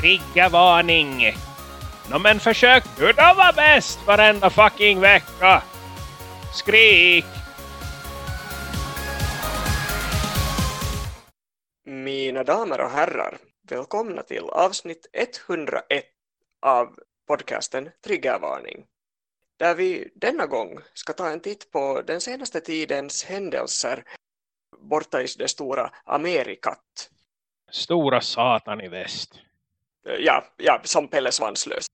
triggervarning. Nå men försök du då vara bäst varenda fucking vecka. Skrik! Mina damer och herrar, välkomna till avsnitt 101 av podcasten Triggervarning. Där vi denna gång ska ta en titt på den senaste tidens händelser borta i det stora Amerikat. Stora satan i väst. Ja, ja som Pelle Svanslös.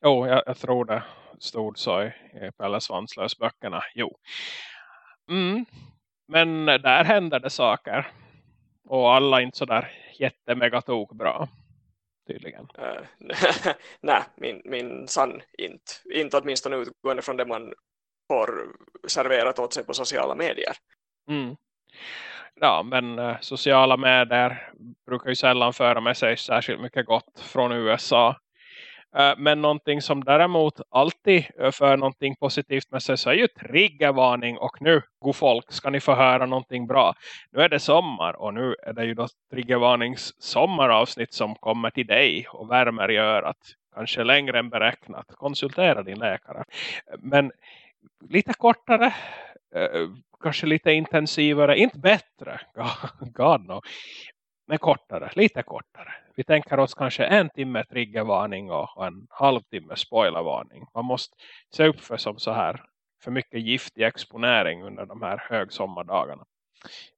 Jo, jag, jag tror det stod så i Pelle Svanslös böckerna. Jo. Mm. Men där händer det saker. Och alla är inte sådär jättemegatok bra. Tydligen. Uh, Nej, min, min sann inte. Inte åtminstone utgående från det man får serverat åt sig på sociala medier. Mm. Ja, men eh, sociala medier brukar ju sällan föra med sig särskilt mycket gott från USA. Eh, men någonting som däremot alltid eh, för någonting positivt med sig så är ju triggervarning. Och nu, god folk, ska ni få höra någonting bra. Nu är det sommar och nu är det ju då triggervarnings sommaravsnitt som kommer till dig och värmer i örat. Kanske längre än beräknat. Konsultera din läkare. Men lite kortare kanske lite intensivare, inte bättre, God no, men kortare, lite kortare. Vi tänker oss kanske en timme triggervarning och en halvtimme spoilervarning. Man måste se upp för som så här för mycket giftig exponering under de här högsommardagarna.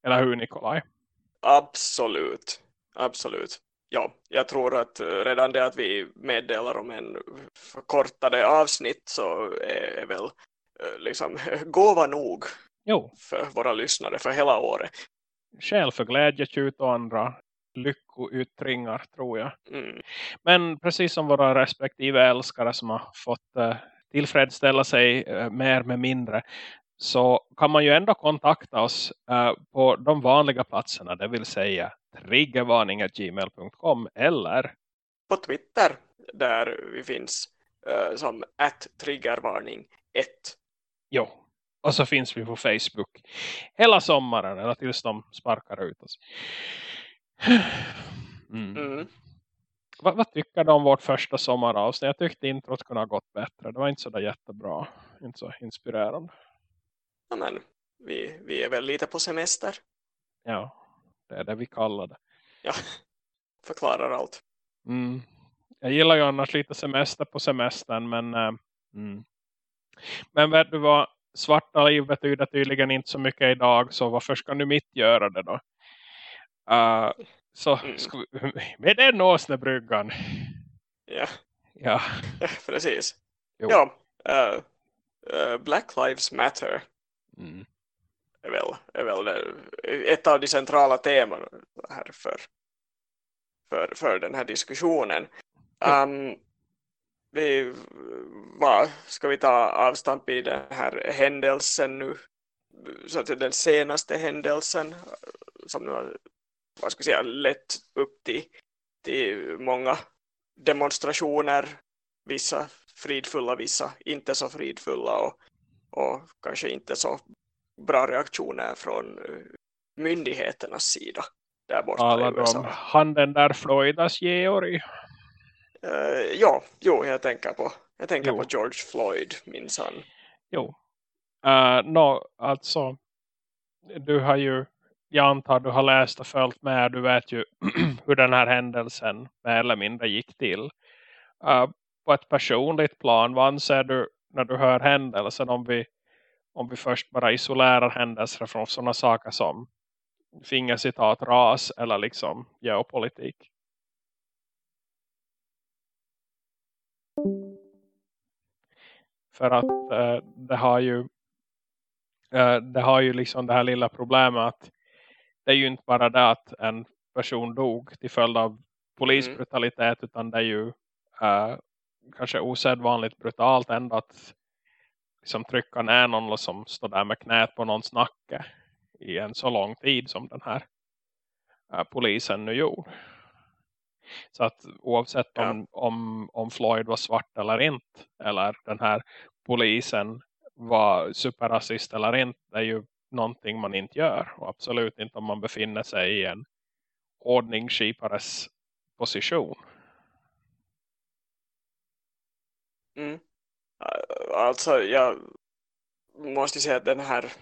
Eller hur Nikolaj? Absolut, absolut. Ja, jag tror att eh, redan det att vi meddelar om en förkortade avsnitt så är väl eh, liksom gåva nog jo. för våra lyssnare för hela året. Skäl för glädje, tjut och andra lyckoyttringar tror jag. Mm. Men precis som våra respektive älskare som har fått uh, tillfredsställa sig uh, mer med mindre så kan man ju ändå kontakta oss uh, på de vanliga platserna, det vill säga triggervarning.gmail.com eller på Twitter där vi finns som att triggervarning 1. Jo, och så finns vi på Facebook hela sommaren eller tills de sparkar ut oss. Mm. Mm. Vad, vad, tycker du om vårt första sommaravsnitt? Jag tyckte introt kunde ha gått bättre. Det var inte så där jättebra. Inte så inspirerande. Ja, men vi, vi är väl lite på semester. Ja, det är det vi kallar det. Ja, förklarar allt. Mm. Jag gillar ju annars lite semester på semestern. Men, äh, men vet du vad? Svarta liv betyder tydligen inte så mycket idag. Så varför ska nu mitt göra det då? Uh, så Mm. vi, med den åsnebryggan. Ja, Ja, ja precis. Jo. Ja, eh, eh, Black Lives Matter mm. är väl, är väl det- ett av de centrala teman här för, för, för den här diskussionen. Um, vi, vad, ska vi ta avstamp i den här händelsen nu? Så att den senaste händelsen som nu har vad ska jag säga, lett upp till, till många demonstrationer. Vissa fridfulla, vissa inte så fridfulla och, och kanske inte så bra reaktioner från myndigheternas sida där borta Alla i USA. de handen där Floydas Georg. Uh, ja, jo, jag tänker på, jag tänker Jo. på George Floyd, minsann. Jo. Uh, no, alltså. Du har ju. Jag antar du har läst och följt med. Du vet ju hur den här händelsen mer eller mindre gick till. Uh, på ett personligt plan. Vad anser du när du hör händelsen? Om vi, om vi först bara isolerar händelser från sådana saker som fingercitat ras eller liksom geopolitik. För att eh, det har ju eh, det har ju liksom det här lilla problemet att det är ju inte bara det att en person dog till följd av polisbrutalitet utan det är ju eh, kanske osedvanligt brutalt ändå att liksom trycka ner någon som står där med knät på någons nacke i en så lång tid som den här eh, polisen nu gjorde. Så att oavsett ja. om, om, om Floyd var svart eller inte. Eller den här polisen var superrasist eller inte. Det är ju någonting man inte gör. Och absolut inte om man befinner sig i en ordningskipares position. Mm. Alltså jag måste säga att den här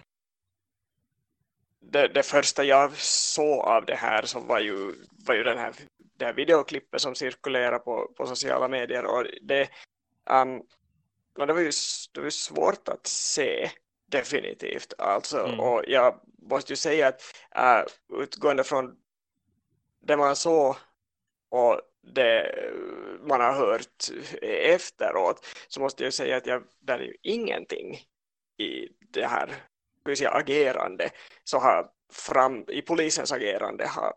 det, det första jag såg av det här så var ju, var ju den här, det här videoklippet som cirkulerar på, på sociala medier och det, um, och det var ju det var svårt att se definitivt alltså mm. och jag måste ju säga att uh, utgående från det man såg och det man har hört efteråt så måste jag säga att jag, det är ju ingenting i det här säga, agerande så har fram, i polisens agerande har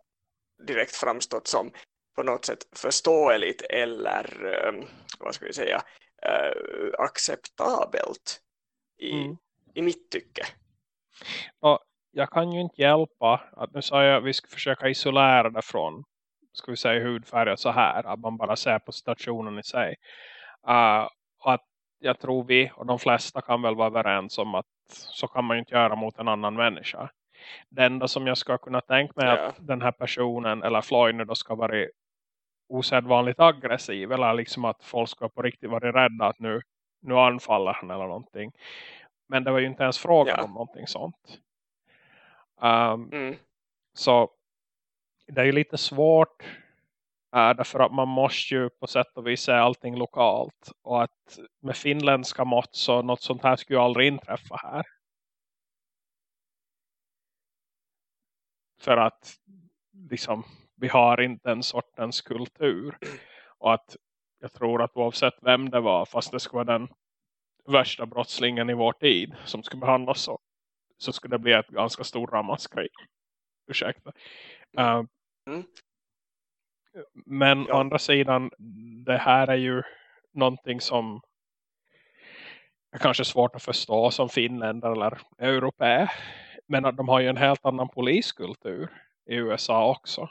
direkt framstått som på något sätt förståeligt eller um, vad ska vi säga uh, acceptabelt i, mm. i mitt tycke. Och jag kan ju inte hjälpa att nu sa jag att vi ska försöka isolera det från ska vi säga hudfärg så här att man bara ser på stationen i sig uh, att jag tror vi och de flesta kan väl vara överens om att så kan man ju inte göra mot en annan människa. Det enda som jag ska kunna tänka mig yeah. att den här personen eller Floyd nu då ska vara osedvanligt aggressiv eller liksom att folk ska på riktigt vara rädda att nu, nu anfaller han eller någonting. Men det var ju inte ens frågan yeah. om någonting sånt. Um, mm. Så det är ju lite svårt är därför att man måste ju på sätt och vis se allting lokalt. Och att med finländska mått så något sånt här skulle ju aldrig inträffa här. För att liksom, vi har inte den sortens kultur. Och att jag tror att oavsett vem det var, fast det skulle vara den värsta brottslingen i vår tid som skulle behandlas så, så skulle det bli ett ganska stort ramaskrig. Ursäkta. Uh, mm. Men ja. å andra sidan, det här är ju någonting som är kanske svårt att förstå som finländare eller europé. Men att de har ju en helt annan poliskultur i USA också.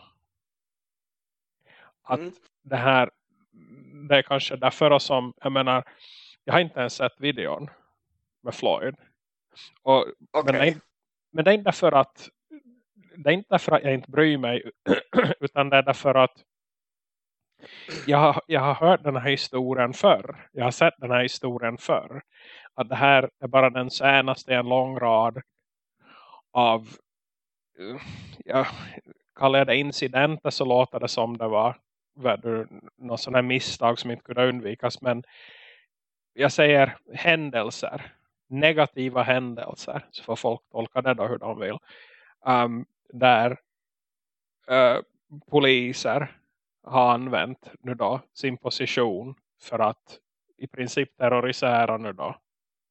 Att mm. det här, det är kanske därför som, jag menar, jag har inte ens sett videon med Floyd. Och, okay. men, det är, men det är inte därför att det är inte därför att jag inte bryr mig utan det är därför att jag har, jag har hört den här historien förr. Jag har sett den här historien förr. Att det här är bara den senaste i en lång rad av eh, jag kallar det incidenter så låter det som det var någon sån här misstag som inte kunde undvikas. Men jag säger händelser. Negativa händelser. Så får folk tolka det då hur de vill. Um, där uh, poliser har använt nu då sin position för att i princip terrorisera nu då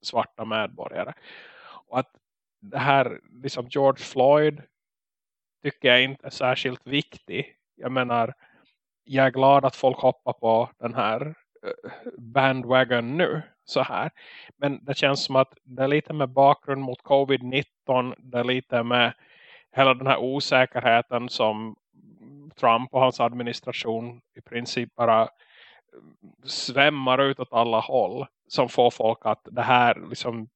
svarta medborgare. Och att det här liksom George Floyd tycker jag inte är särskilt viktig. Jag menar, jag är glad att folk hoppar på den här eh, bandwagon nu så här. Men det känns som att det är lite med bakgrund mot covid-19, det är lite med hela den här osäkerheten som Trump och hans administration i princip bara svämmar ut åt alla håll som får folk att det här liksom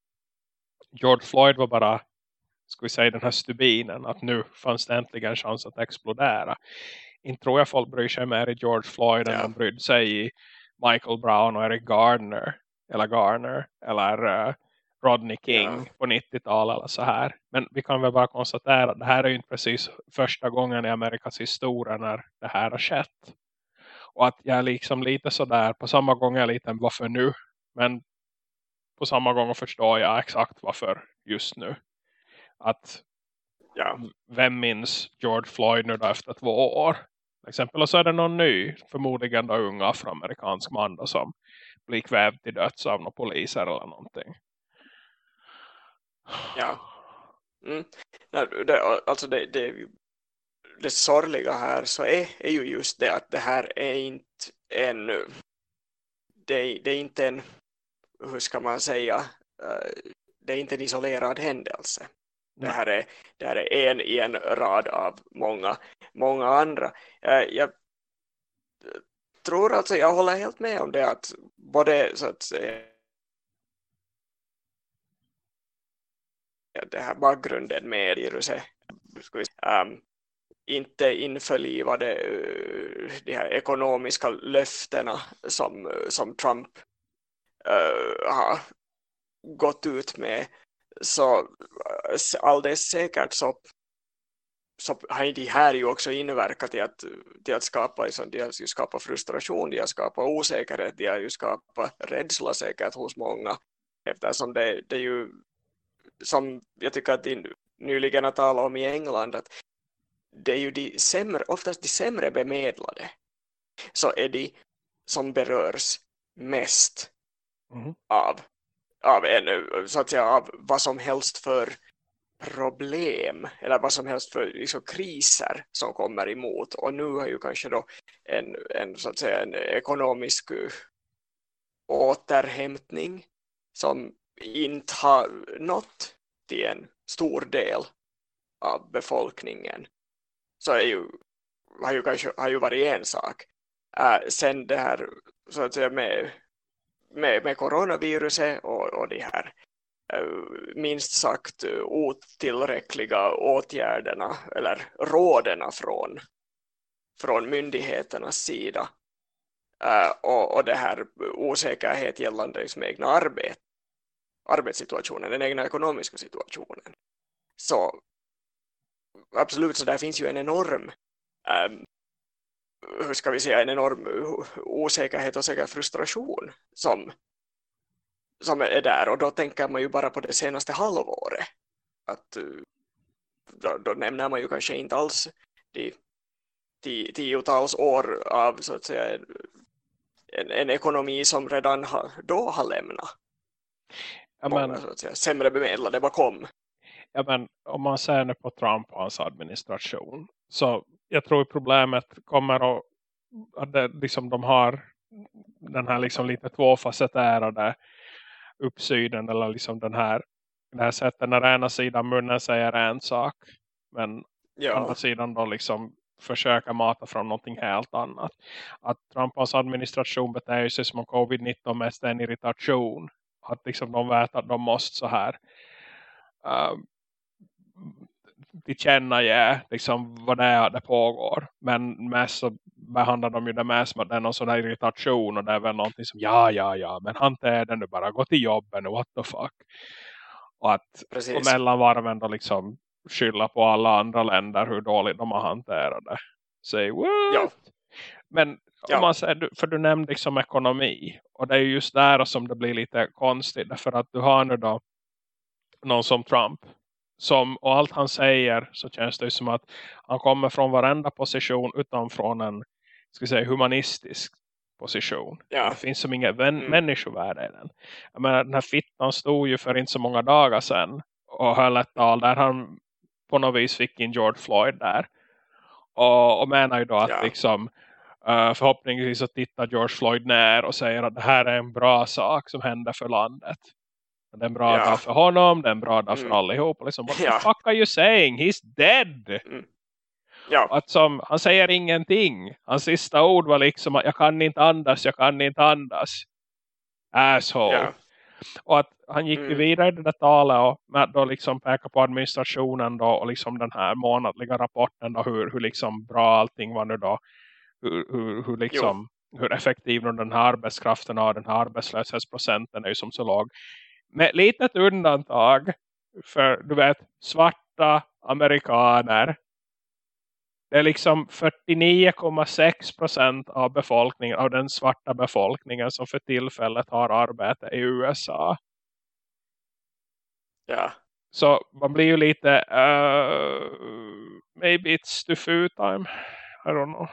George Floyd var bara ska vi säga den här stubinen att nu fanns det äntligen chans att explodera. Inte tror jag folk bryr sig mer i George Floyd ja. än de brydde sig i Michael Brown och Eric Gardner eller Garner eller uh, Rodney King ja. på 90-talet eller så här. Men vi kan väl bara konstatera att det här är ju inte precis första gången i Amerikas historia när det här har skett. Och att jag är liksom lite sådär, på samma gång är jag lite varför nu? Men på samma gång förstår jag exakt varför just nu. Att ja, vem minns George Floyd nu då efter två år? Till exempel och så är det någon ny, förmodligen då unga afroamerikansk man då, som blir kvävd till döds av några poliser eller någonting. Ja. Mm. Det, alltså det, det, det sorgliga här så är, är ju just det att det här är inte en det, det är inte en hur ska man säga eh, det är inte en isolerad händelse. Det här, är, det här är en i en rad av många, många andra. Eh, jag tror alltså, jag håller helt med om det att både så att säga det här bakgrunden med viruset. Um, inte införlivade uh, de här ekonomiska löftena som, eh, som Trump uh, har gått ut med så alldeles säkert så, så har de här ju också inverkat till att, till att skapa, liksom, de har ju skapat frustration, de har skapat osäkerhet, de har ju skapat rädsla säkert hos många eftersom det, det är ju som jag tycker att de nyligen har talat om i England att det är ju de sämre, oftast de sämre bemedlade så är de som berörs mest mm. av, av, en, så att säga, av vad som helst för problem eller vad som helst för liksom, kriser som kommer emot och nu har ju kanske då en, en, så att säga, en ekonomisk återhämtning som inte har nått till en stor del av befolkningen. Så är ju, har, ju kanske, har ju varit en sak. Äh, sen det här så att säga med, med, med coronaviruset och, och de här äh, minst sagt otillräckliga åtgärderna eller rådena från, från myndigheternas sida. Äh, och, och det här osäkerhet gällande liksom egna arbete arbetssituationen, den egna ekonomiska situationen. Så absolut, så där finns ju en enorm um, hur ska vi säga, en enorm osäkerhet och säkert frustration som, som är där. Och då tänker man ju bara på det senaste halvåret. Att, äh, då, då nämner man ju kanske inte alls de, tiotals år av så att säga en, en ekonomi som redan ha, då har lämnat ja, men, så att säga, sämre bemedlade bakom. Ja, men om man ser nu på Trump och hans administration så jag tror problemet kommer att, att det, liksom de har den här liksom lite tvåfacetterade uppsynen eller liksom den här det här sättet när ena sidan munnen säger en sak men ja. andra sidan då liksom försöka mata från någonting helt annat. Att Trumps administration beter sig som om covid-19 mest är en irritation att liksom de vet att de måste så här uh, tillkännage liksom vad det är det pågår. Men mest så behandlar de ju det mest som att det är någon sån här irritation och det är väl någonting som ja, ja, ja, men han är den nu bara, gå till jobben nu, what the fuck. Och att Precis. och mellanvarven då liksom skylla på alla andra länder hur dåligt de har hanterat det. Say what? Ja. Men ja. om man säger, för du nämnde liksom ekonomi. Och det är just där som det blir lite konstigt. För att du har nu då någon som Trump. Som, och allt han säger så känns det som att han kommer från varenda position utan från en ska säga, humanistisk position. Ja. Det finns som inget mm. människovärde i den. Jag menar, den här fittan stod ju för inte så många dagar sedan och höll ett tal där han på något vis fick in George Floyd där. Och, och menar ju då att ja. liksom Uh, förhoppningsvis så tittar George Floyd ner och säger att det här är en bra sak som händer för landet. Det är en bra ja. dag för honom, det är en bra dag för mm. allihop. Och liksom, what ja. the fuck are you saying? He's dead! Mm. Ja. Att som, han säger ingenting. Hans sista ord var liksom att jag kan inte andas, jag kan inte andas. Asshole. Ja. Och att han gick mm. vidare i det där talet och med då liksom peka på administrationen då och liksom den här månadliga rapporten då hur, hur liksom bra allting var nu då hur, hur, hur, liksom, hur effektiv den här arbetskraften och den här arbetslöshetsprocenten är ju som så låg. Med litet undantag för du vet svarta amerikaner. Det är liksom 49,6 procent av befolkningen av den svarta befolkningen som för tillfället har arbete i USA. Ja. Så man blir ju lite uh, maybe it's too food time. I don't know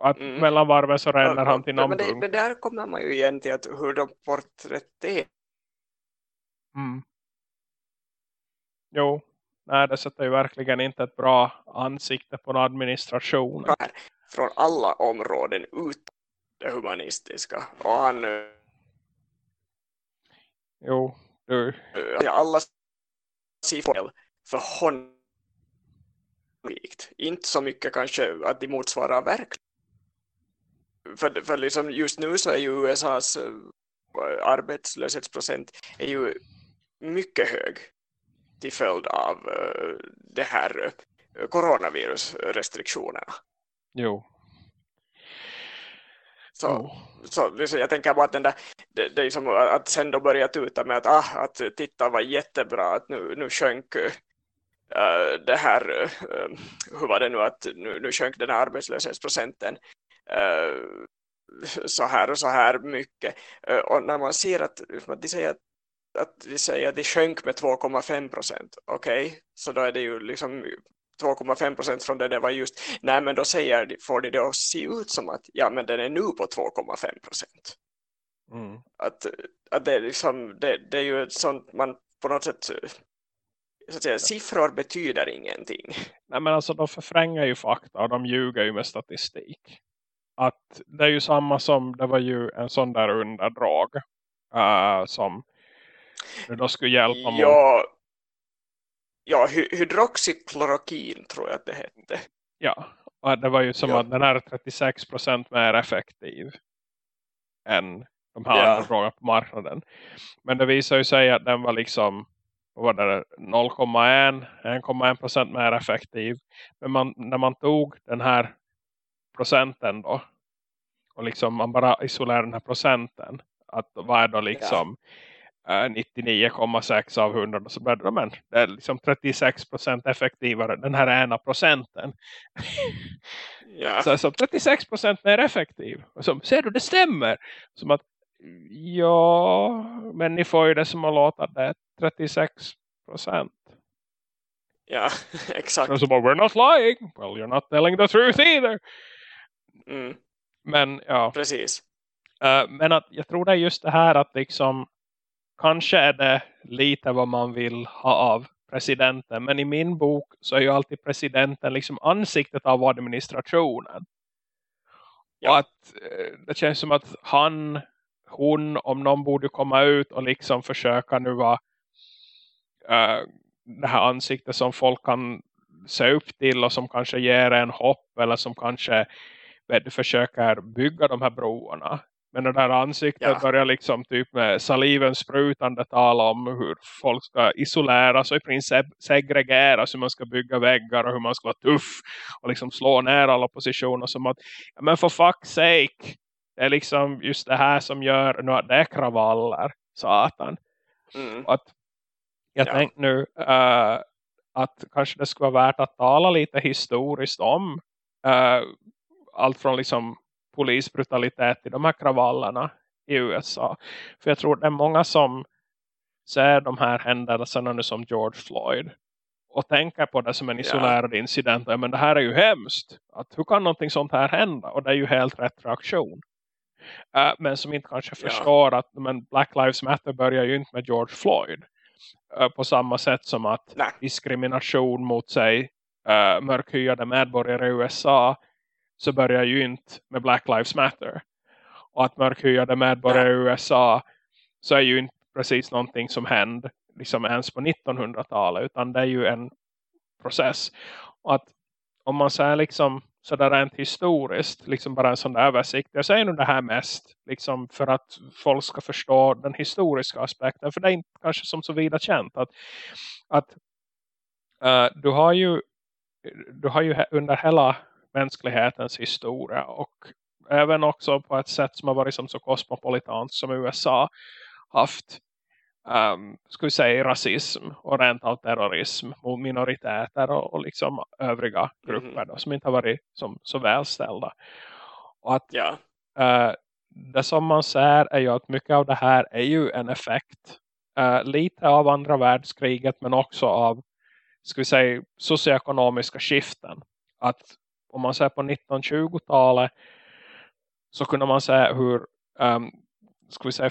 att mm. mellan varven så ränner han till någon men det, det, där kommer man ju igen till att hur de porträtterar. Mm. Jo, nej det sätter ju verkligen inte ett bra ansikte på en administration. Från alla områden ut det humanistiska. Och han... Eh, jo, du. Eh, alla siffror för honom inte så mycket kanske att de motsvarar verkligen för, för liksom just nu så är ju USAs uh, arbetslöshetsprocent är ju mycket hög till följd av uh, det här uh, coronavirusrestriktionerna. Jo. Så, oh. så liksom, jag tänker bara att den där, det, det är som att sen då börja tuta med att, ah, att titta var jättebra, att nu, nu sjönk uh, det här, uh, hur var det nu att nu, nu sjönk den här arbetslöshetsprocenten så här och så här mycket. och när man ser att, de säger att att vi säger att det sjönk med 2,5 procent. Okej, okay? så då är det ju liksom 2,5 procent från det det var just. Nej, men då säger, får det att se ut som att ja, men den är nu på 2,5 procent. Mm. Att, att det, är liksom, det, det är ju ett sånt man på något sätt så att säga, siffror betyder ingenting. Nej men alltså de förfränger ju fakta och de ljuger ju med statistik. Att det är ju samma som det var ju en sån där underdrag uh, som då skulle hjälpa mot... Ja, ja hydroxyklorokin tror jag att det hette. Ja, och det var ju som ja. att den här är 36% mer effektiv än de här ja. andra drogerna på marknaden. Men det visar ju sig att den var liksom 0,1 1,1% mer effektiv. Men man, när man tog den här procenten då och liksom man bara isolerar den här procenten att vad är då liksom ja 99,6 av 100 så blir det, men, det är liksom 36% effektivare den här ena procenten. Ja. Så, så 36% mer effektiv. Och så, ser du, det stämmer. Som att, ja, men ni får ju det som att låta det 36%. Ja, exakt. Så bara, we're not lying. Well, you're not telling the truth either. Mm. Men, ja. Precis. Uh, men att, jag tror det är just det här att liksom kanske är det lite vad man vill ha av presidenten. Men i min bok så är ju alltid presidenten liksom ansiktet av administrationen. Ja. Och att eh, det känns som att han, hon, om någon borde komma ut och liksom försöka nu vara uh, det här ansiktet som folk kan se upp till och som kanske ger en hopp eller som kanske försöker bygga de här broarna. Men det där ansiktet ja. börjar liksom typ med saliven sprutande tala om hur folk ska isoleras och i princip segregeras, hur man ska bygga väggar och hur man ska vara tuff och liksom slå ner alla positioner som att, ja, men för fuck's sake, det är liksom just det här som gör nu det är kravaller, satan. Mm. att jag ja. tänkte nu uh, att kanske det skulle vara värt att tala lite historiskt om uh, allt från liksom polisbrutalitet i de här kravallerna i USA. För jag tror det är många som ser de här händelserna nu som George Floyd och tänker på det som en isolerad yeah. incident. Men det här är ju hemskt. Att hur kan någonting sånt här hända? Och det är ju helt rätt reaktion. Uh, men som inte kanske yeah. förstår att men Black Lives Matter börjar ju inte med George Floyd. Uh, på samma sätt som att Nej. diskrimination mot sig uh, mörkhyade medborgare i USA så börjar ju inte med Black Lives Matter. Och att mörkhyade medborgare i USA så är ju inte precis någonting som hände liksom ens på 1900-talet utan det är ju en process. Och att om man säger liksom sådär rent historiskt, liksom bara en sån där översikt. Jag säger nog det här mest liksom för att folk ska förstå den historiska aspekten. För det är inte kanske som så vida känt att, att uh, du har ju du har ju under hela mänsklighetens historia och även också på ett sätt som har varit som så kosmopolitant som USA haft um, ska vi säga rasism och rent av terrorism mot minoriteter och, och liksom övriga grupper mm. då, som inte har varit som, så välställda. Och att ja. uh, det som man ser är ju att mycket av det här är ju en effekt uh, lite av andra världskriget men också av ska vi säga socioekonomiska skiften. Att om man ser på 1920-talet så kunde man se hur um, ska vi säga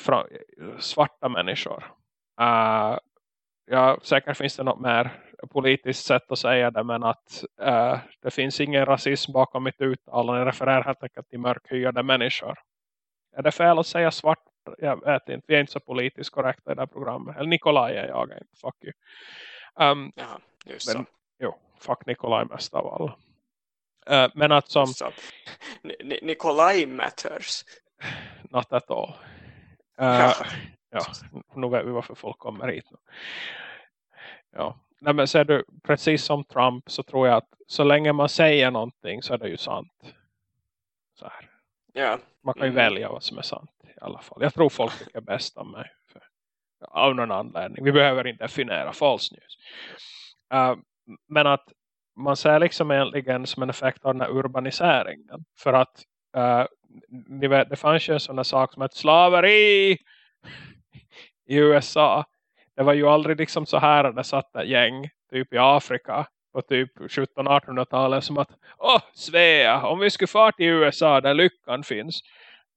svarta människor. Uh, ja, säkert finns det något mer politiskt sätt att säga det men att uh, det finns ingen rasism bakom mitt uttalande jag refererar helt enkelt till mörkhyade människor. Är det fel att säga svart? Jag vet inte, vi är inte så politiskt korrekta i det här programmet. Eller Nikolaj är jag inte, fuck you. Um, ja, just men, så. jo, fuck Nikolaj mest av alla Uh, men att som... Nikolaj matters. Not at all. Uh, ja. nu vet vi varför folk kommer hit. Nu. Ja. Nej, men ser du, precis som Trump så tror jag att så länge man säger någonting så är det ju sant. Så här. Ja. Man kan ju Mm. välja vad som är sant i alla fall. Jag tror folk tycker bäst om mig. För, av någon anledning. Vi behöver inte definiera false news. Uh, men att man ser liksom egentligen som en effekt av den här urbaniseringen. För att uh, ni vet, det fanns ju en sån här sak som ett slaveri i USA. Det var ju aldrig liksom så här att det satt ett gäng typ i Afrika på typ 1700-1800-talet som att åh Svea, om vi skulle fara till USA där lyckan finns.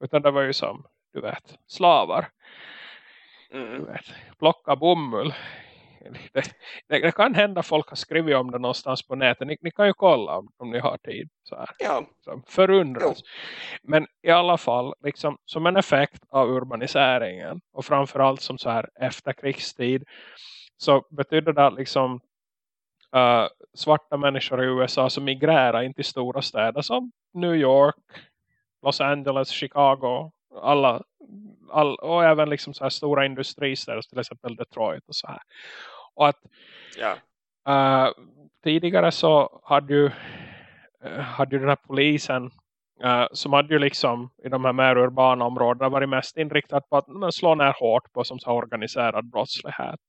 Utan det var ju som, du vet, slavar. Du Mm. vet, plocka bomull. Det, det, det kan hända folk har skrivit om det någonstans på nätet. Ni, ni kan ju kolla om, om ni har tid. Så här. Ja. Så förundras. Men i alla fall, liksom, som en effekt av urbaniseringen och framförallt som så här efterkrigstid så betyder det att liksom uh, svarta människor i USA som migrerar in till stora städer som New York, Los Angeles, Chicago, alla, all, och även liksom så här stora industristäder till exempel Detroit och så här. Och att Ja. Uh, tidigare så hade ju, uh, hade ju den här polisen uh, som hade ju liksom i de här mer urbana områdena varit mest inriktad på att men, slå ner hårt på som så organiserad brottslighet.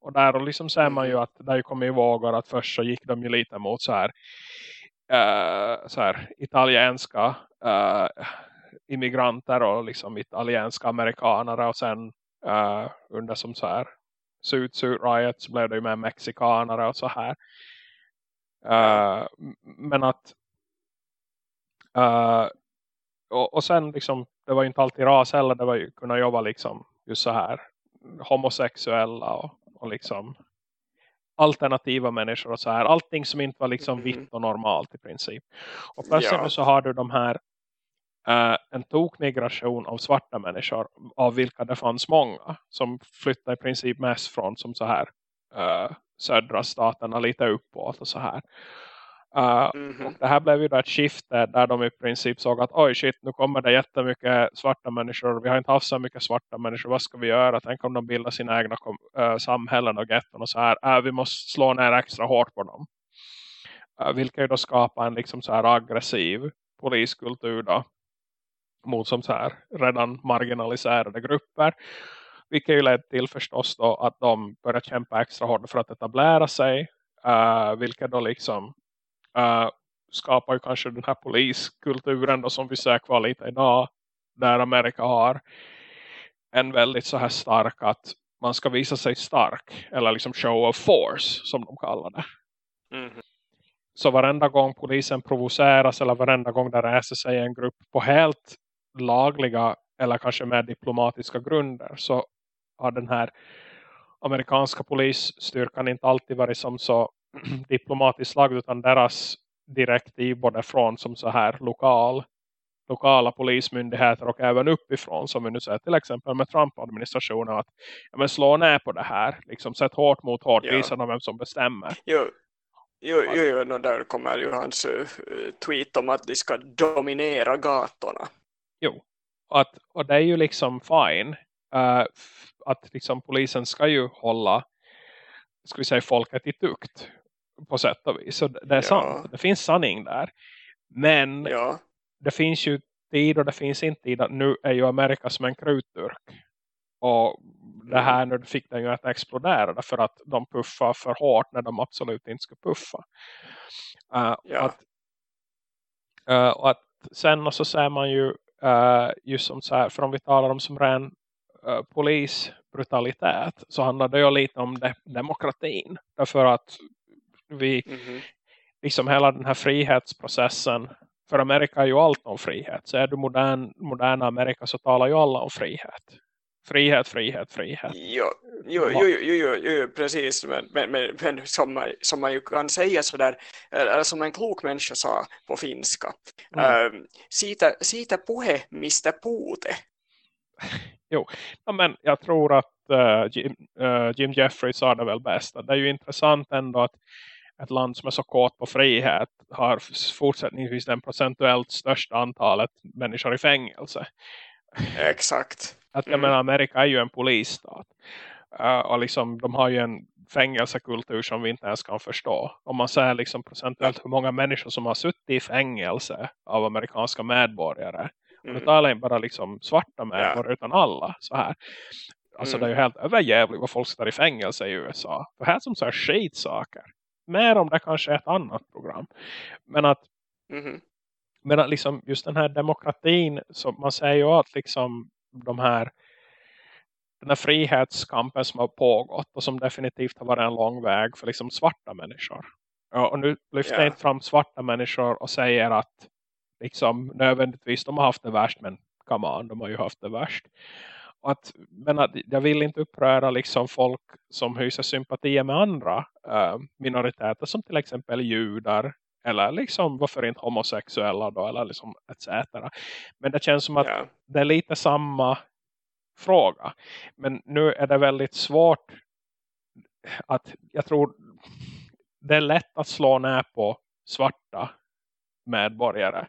Och där och liksom ser man ju att det har ju vågor att först så gick de ju lite mot så här, uh, så här italienska uh, immigranter och liksom italienska amerikanare och sen uh, under som så här Suit Suit Riot så blev det ju med mexikanare och så här. Uh, men att uh, och, och sen liksom det var ju inte alltid ras heller, det var ju kunna jobba liksom just så här homosexuella och, och liksom alternativa människor och så här. Allting som inte var liksom Mhm. vitt och normalt i princip. Och plötsligt Ja. så har du de här uh, en tokmigration av svarta människor av vilka det fanns många som flyttade i princip mest från som så här uh, södra staterna lite uppåt och så här. Uh, Mhm. och det här blev ju då ett skifte där de i princip såg att oj shit, nu kommer det jättemycket svarta människor. Vi har inte haft så mycket svarta människor. Vad ska vi göra? Tänk om de bildar sina egna uh, samhällen och getton och så här. Uh, vi måste slå ner extra hårt på dem. Uh, vilket ju då skapar en liksom så här aggressiv poliskultur då. Mot som så här redan marginaliserade grupper. Vilket ju ledde till förstås då att de börjar kämpa extra hårt för att etablera sig. Uh, vilket då liksom uh, skapar ju kanske den här poliskulturen då som vi ser kvar lite idag. Där Amerika har en väldigt så här stark att man ska visa sig stark. Eller liksom show of force som de kallar det. Mhm. Så varenda gång polisen provoceras eller varenda gång det reser sig en grupp på helt lagliga eller kanske mer diplomatiska grunder så har den här amerikanska polisstyrkan inte alltid varit som så diplomatiskt lagd utan deras direktiv både från som så här lokal lokala polismyndigheter och även uppifrån som vi nu ser till exempel med Trump-administrationen att ja, men slå ner på det här liksom sätt hårt mot hårt, Ja. visa vem som bestämmer Jo, jo, jo, jo no, där kommer ju hans uh, tweet om att de ska dominera gatorna. Och, att, och det är ju liksom fine. Uh, att liksom polisen ska ju hålla ska vi säga folket i tukt på sätt och vis. Så det är Ja. sant. Det finns sanning där. Men Ja, det finns ju tid och det finns inte tid nu är ju Amerika som en krutturk. Och det här nu fick den ju att explodera därför att de puffar för hårt när de absolut inte ska puffa. Uh, Ja. att, uh, och att sen så ser man ju uh, just som så här, för om vi talar om som ren uh, polisbrutalitet så handlar det ju lite om de demokratin. Därför att vi mhm. liksom hela den här frihetsprocessen för Amerika är ju allt om frihet. Så är du modern, moderna Amerika så talar ju alla om frihet. Frihet, frihet, frihet. Jo, jo, jo, jo, jo, jo, jo precis. Men, men, men, som, man, som man ju kan säga sådär, eller som en klok människa sa på finska. Mm. Mm. Siitä, siitä puhe, mistä puute. Ja, men jag tror att uh, Jim, uh, Jim Jeffrey sa det väl bäst. Det är ju intressant ändå att ett land som är så kåt på frihet har fortsättningsvis den procentuellt största antalet människor i fängelse. Exakt. Att jag Mm. menar, Amerika är ju en polisstat. Uh, och liksom, de har ju en fängelsekultur som vi inte ens kan förstå. Om man säger liksom procentuellt hur många människor som har suttit i fängelse av amerikanska medborgare Och mm. talar jag inte bara liksom svarta medborgare yeah. utan alla så här. Alltså mm. det är ju helt överjävligt vad folk står i fängelse i USA. Det här som så här skitsaker. Mer om det kanske är ett annat program. Men att, mm. men att liksom just den här demokratin, så man säger ju att liksom de här den här frihetskampen som har pågått och som definitivt har varit en lång väg för liksom svarta människor. Och nu lyfter yeah. jag inte fram svarta människor och säger att liksom nödvändigtvis de har haft det värst men come on, de har ju haft det värst. Att, men att jag vill inte uppröra liksom folk som hyser sympatier med andra äh, minoriteter som till exempel judar eller liksom varför inte homosexuella då eller liksom etc. Men det känns som att yeah. det är lite samma fråga. Men nu är det väldigt svårt att jag tror det är lätt att slå ner på svarta medborgare.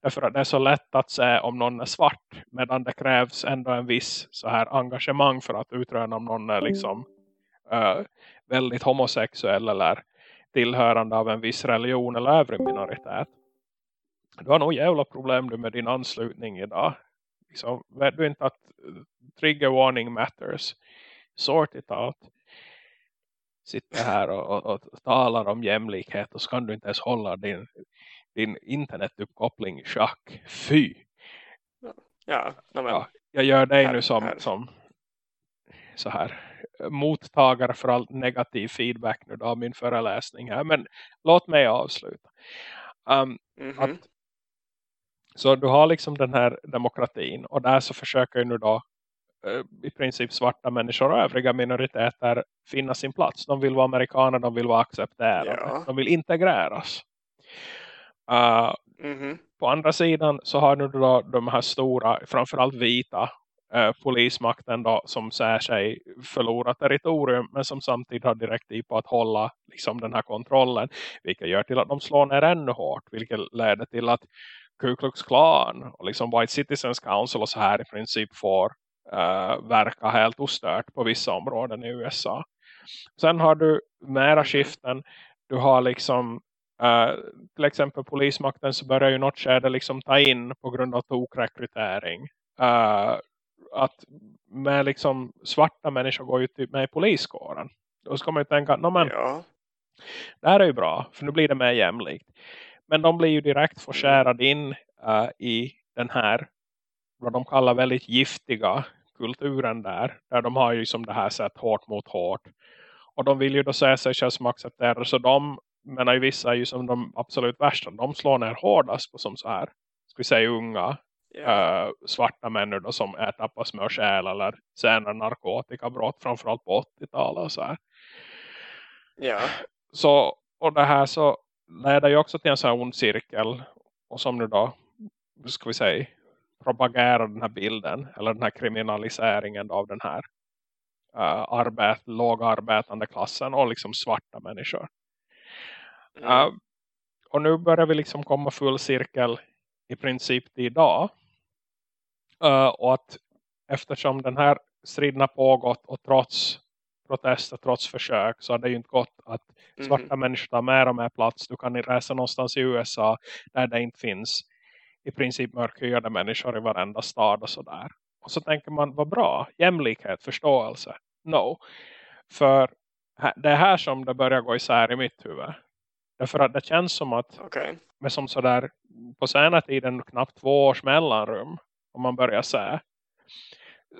Därför att det är så lätt att säga om någon är svart. Medan det krävs ändå en viss så här engagemang för att utröna om någon är liksom uh, väldigt homosexuell eller tillhörande av en viss religion eller övrig minoritet. Du har nog jävla problem med din anslutning idag. Liksom, vet du inte att trigger warning matters? Sort it out sitter här och, och, och, talar om jämlikhet och så kan du inte ens hålla din, din internetuppkoppling i schack. Fy! Ja, ja jag gör dig här, nu som, som så här mottagare för all negativ feedback nu då, av min föreläsning här. Men låt mig avsluta. Um, mm -hmm. att, så du har liksom den här demokratin och där så försöker nu då Eh, i princip svarta människor och övriga minoriteter finna sin plats. De vill vara amerikaner, de vill vara accepterade. Ja. De vill integreras. Uh, mm -hmm. På andra sidan så har du då de här stora, framförallt vita Eh, polismakten då, som säger sig förlora territorium men som samtidigt har direktiv på att hålla liksom, den här kontrollen. Vilket gör till att de slår ner ännu hårt. Vilket leder till att Ku Klux Klan och liksom White Citizens Council och så här i princip får uh, verka helt ostört på vissa områden i USA. Sen har du mera skiften. Du har liksom uh, till exempel polismakten så börjar ju något skede liksom ta in på grund av tokrekrytering. Uh, att med liksom svarta människor går ju typ med i poliskåren. Då ska man ju tänka att men, ja. det här är ju bra för nu blir det mer jämlikt. Men de blir ju direkt förskärade in uh, i den här vad de kallar väldigt giftiga kulturen där. Där de har ju som det här sett hårt mot hårt. Och de vill ju då säga sig själv som accepterar. Så de menar ju vissa är ju som de absolut värsta. De slår ner hårdast på som så här. Ska vi säga unga. Uh, svarta människor som ätapas med stjäl eller senare narkotikabrott framförallt på 80-talet och så här. Ja. Så, och det här så leder ju också till en sån här ond cirkel och som nu då ska vi säga propagera den här bilden eller den här kriminaliseringen av den här uh, arbet, lågarbetande klassen och liksom svarta människor. Mm. Uh, och nu börjar vi liksom komma full cirkel i princip till idag. Uh, och att eftersom den här striden har pågått och trots protester, trots försök så har det ju inte gått att svarta mm. människor tar mer och mer plats. Du kan resa någonstans i USA där det inte finns i princip mörkhyade människor i varenda stad och sådär. Och så tänker man, vad bra, jämlikhet, förståelse. No, för det är här som det börjar gå isär i mitt huvud. Därför att det känns som att okay. med som sådär på senare tiden knappt två års mellanrum om man börjar säga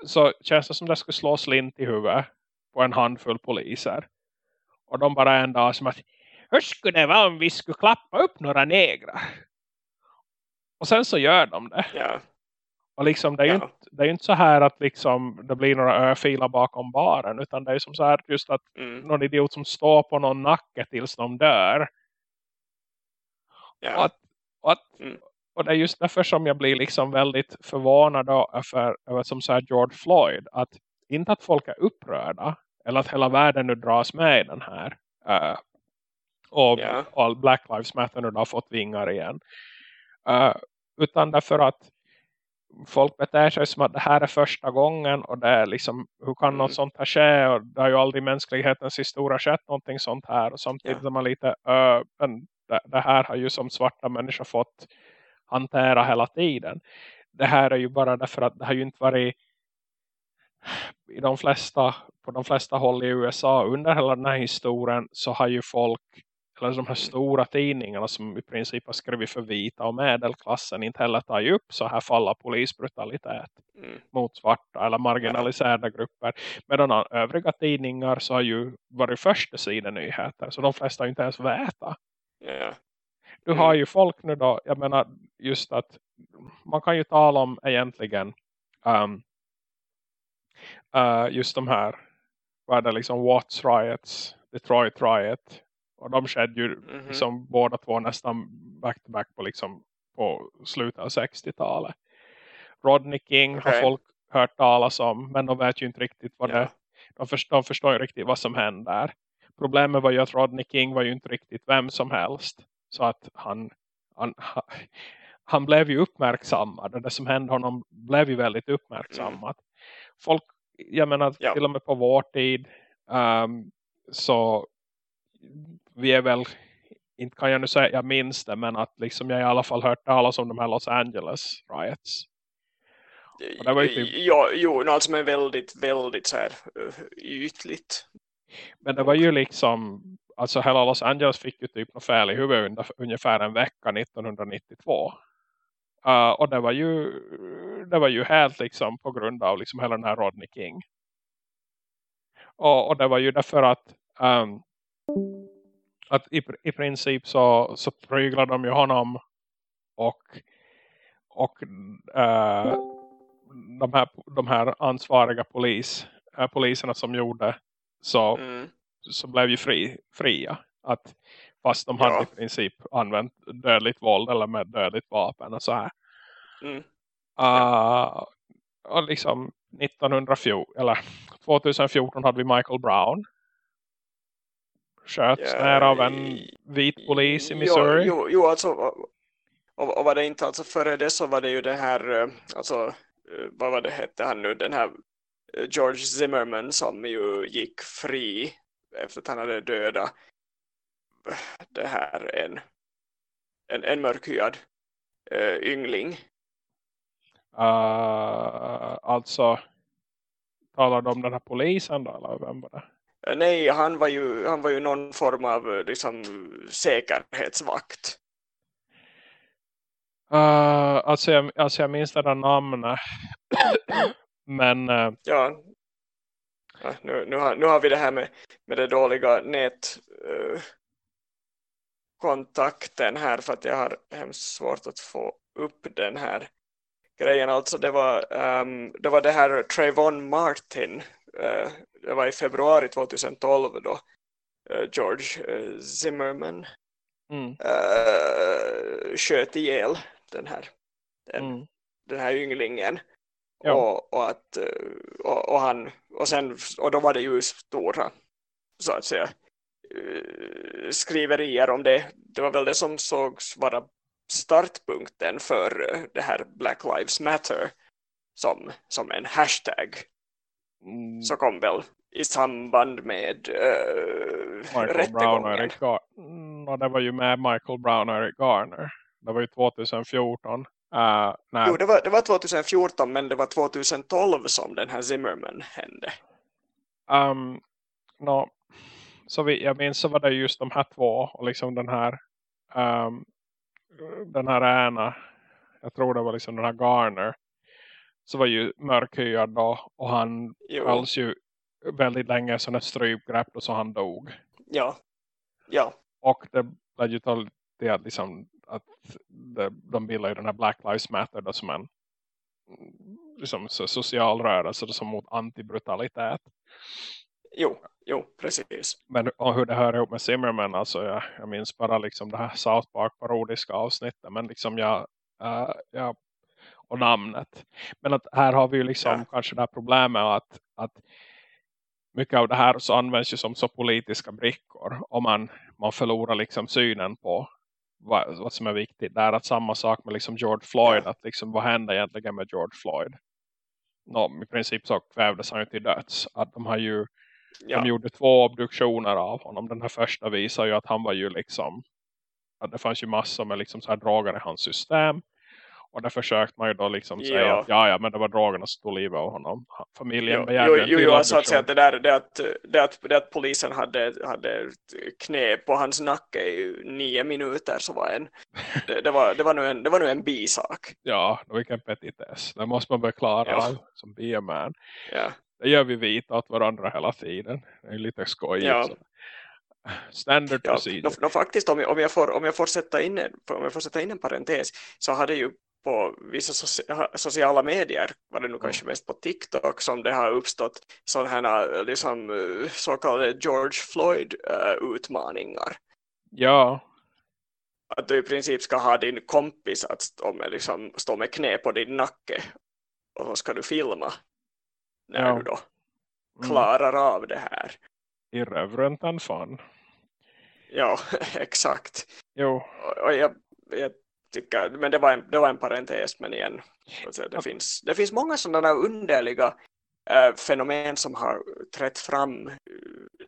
så känns det som det skulle slå slint i huvudet på en handfull poliser. Och de bara en dag som att hur skulle det vara om vi skulle klappa upp några negrar? Och sen så gör de det. Ja. Och liksom det är ja. inte, det är inte så här att liksom det blir några örfilar bakom baren. Utan det är som så här just att mm. någon idiot som står på någon nacke tills de dör. Ja. Och, att, och, att, mm. Och det är just därför som jag blir liksom väldigt förvånad över, över som så George Floyd. Att inte att folk är upprörda. Eller att hela världen nu dras med i den här. Uh, och, yeah. och Black Lives Matter nu har fått vingar igen. Uh, utan därför att folk beter sig som att det här är första gången och det är liksom, hur kan mm. något sånt här ske och det har ju aldrig i mänsklighetens historia skett någonting sånt här och samtidigt ja. är man lite uh, men det, det, här har ju som svarta människor fått hantera hela tiden det här är ju bara därför att det har ju inte varit i de flesta, på de flesta håll i USA under hela den här historien så har ju folk eller de här stora tidningarna som i princip har skrivit för vita och medelklassen inte heller tar upp så här fall av polisbrutalitet mm. mot svarta eller marginaliserade grupper. Medan övriga tidningar så har ju varit första sidan nyheter så de flesta inte ens veta. Yeah. Du har mm. ju folk nu då, jag menar just att man kan ju tala om egentligen um, uh, just de här vad det liksom Watts riots, Detroit riot och de skedde ju mm -hmm. liksom båda två nästan back to back på liksom på slutet av 60-talet. Rodney King okay. har folk hört talas om men de vet ju inte riktigt vad yeah. det de förstår, de förstår ju riktigt vad som händer. Problemet var ju att Rodney King var ju inte riktigt vem som helst. Så att han, han, han blev ju uppmärksammad. Och det som hände honom blev ju väldigt uppmärksammat. Mm. Folk, jag menar ja. till och med på vår tid um, så vi är väl, inte kan jag nu säga jag minns det, men att liksom jag i alla fall hört talas om de här Los Angeles riots. Och det var ju typ... Ja, jo, något som är väldigt, väldigt så här ytligt. Men det var ju liksom, alltså hela Los Angeles fick ju typ något fel i huvudet under ungefär en vecka 1992. Uh, ah, och det var ju det var ju helt liksom på grund av liksom hela den här Rodney King. Och, och det var ju därför att um, att i, i princip så, så pryglar de ju honom och och uh, de, här, de här ansvariga polis, uh, poliserna som gjorde så, mm så blev ju fri, fria. Att fast de ja. hade i princip använt dödligt våld eller med dödligt vapen och så här. Mm. Uh, och liksom 1914 eller 2014 hade vi Michael Brown sköts ja, ner av en vit polis i Missouri. Jo, jo, jo alltså och, och var det inte alltså före det så var det ju det här eh, alltså eh, vad var det hette han nu den här eh, George Zimmerman som ju gick fri efter att han hade dödat det här en en, en mörkhyad uh, yngling uh, alltså talar de om den här polisen då eller vem var det? Nej, han var ju, han var ju någon form av liksom, säkerhetsvakt. Uh, alltså, jag, alltså jag minns det där namnet. Men... Uh... Ja, ja nu, nu, har, nu har vi det här med, med det dåliga nät... Uh, kontakten här för att jag har hemskt svårt att få upp den här grejen. Alltså det var, um, det, var det här Trayvon Martin uh, det var i februari 2012 då uh, George uh, Zimmerman mm. sköt ihjäl den här den, mm. den här ynglingen ja. och, och, att och, och, han och sen och då var det ju stora så att säga skriverier om det det var väl det som sågs vara startpunkten för det här Black Lives Matter som, som en hashtag mm. så kom väl i samband med uh, Michael Brown och Eric Garner. Mm, det var ju med Michael Brown och Eric Garner. Det var ju 2014. Uh, när... Jo, det var, det var 2014 men det var 2012 som den här Zimmerman hände. Um, no, så vi, jag minns så var det just de här två och liksom den här um, den här ena jag tror det var liksom den här Garner så var ju mörkhyad då och han hölls ju väldigt länge som ett strypgrepp och så han dog. Ja, ja. Och det ledde ju till att, liksom, att det, de bildade den här Black Lives Matter då, som en liksom, så social rörelse som mot antibrutalitet. Jo, jo, precis. Men och hur det hör ihop med Zimmerman, alltså jag, jag minns bara liksom det här South Park parodiska avsnittet, men liksom jag, uh, jag och namnet. Men att här har vi ju liksom ja. kanske det här problemet att, att mycket av det här så används ju som så politiska brickor. Om man, man förlorar liksom synen på vad, vad som är viktigt. Det är att samma sak med liksom George Floyd. Att liksom, vad hände egentligen med George Floyd? No, I princip så kvävdes han ju till döds. Att de har ju ja. de gjorde två obduktioner av honom. Den här första visar ju att han var ju liksom att det fanns ju massor med liksom så här droger i hans system. Och det försökte man ju då liksom säga Ja. att ja, ja, men det var drogerna som tog livet av honom. Familjen begärde jo, jo, jo alltså att säga att det där det att, det att, det att polisen hade, hade knä på hans nacke i nio minuter så var en det, det, var, det, var nu en, det var nu en bisak. Ja, vilken petitess. Det måste man förklara Ja. som bioman. Ja. Det gör vi vita åt varandra hela tiden. Det är lite skojigt. Ja. Standard Ja, procedure. no, no, faktiskt om jag, om, jag får, om, jag får sätta in en, om jag får sätta in en parentes så hade ju på vissa socia- sociala medier, var det nu kanske mest på TikTok som det har uppstått sådana här liksom, eh, så kallade George Floyd-utmaningar. Ja, att du i princip ska ha din kompis att stå med, liksom, stå med knä på din nacke och så ska du filma när Ja. du då mm. klarar av det här. irreverent and fun. Ja, exakt. Jo, Och, och jag, jag tycker, men det var en, det var en parentes, men igen, alltså, det, finns, det finns många sådana underliga eh, fenomen som har trätt fram eh,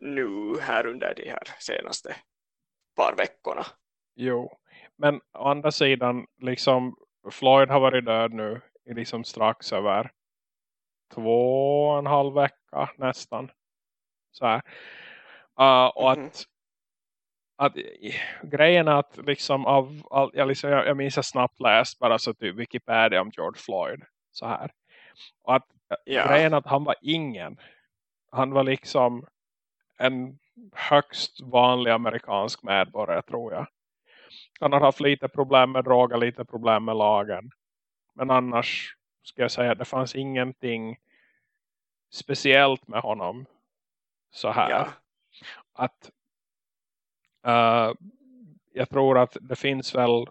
nu här under de här senaste par veckorna. jo. Men å andra sidan, liksom Floyd har varit död nu i liksom strax över två och en halv vecka nästan. Så här. Uh, och Mhm. att, att grejen att liksom av all, jag, liksom, jag, jag minns jag snabbt läst bara så typ Wikipedia om George Floyd så här. Och att Ja. grejen att han var ingen. Han var liksom en högst vanlig amerikansk medborgare tror jag. Han har haft lite problem med droger, lite problem med lagen. Men annars ska jag säga att det fanns ingenting speciellt med honom så här. Ja. Att eh, jag tror att det finns väl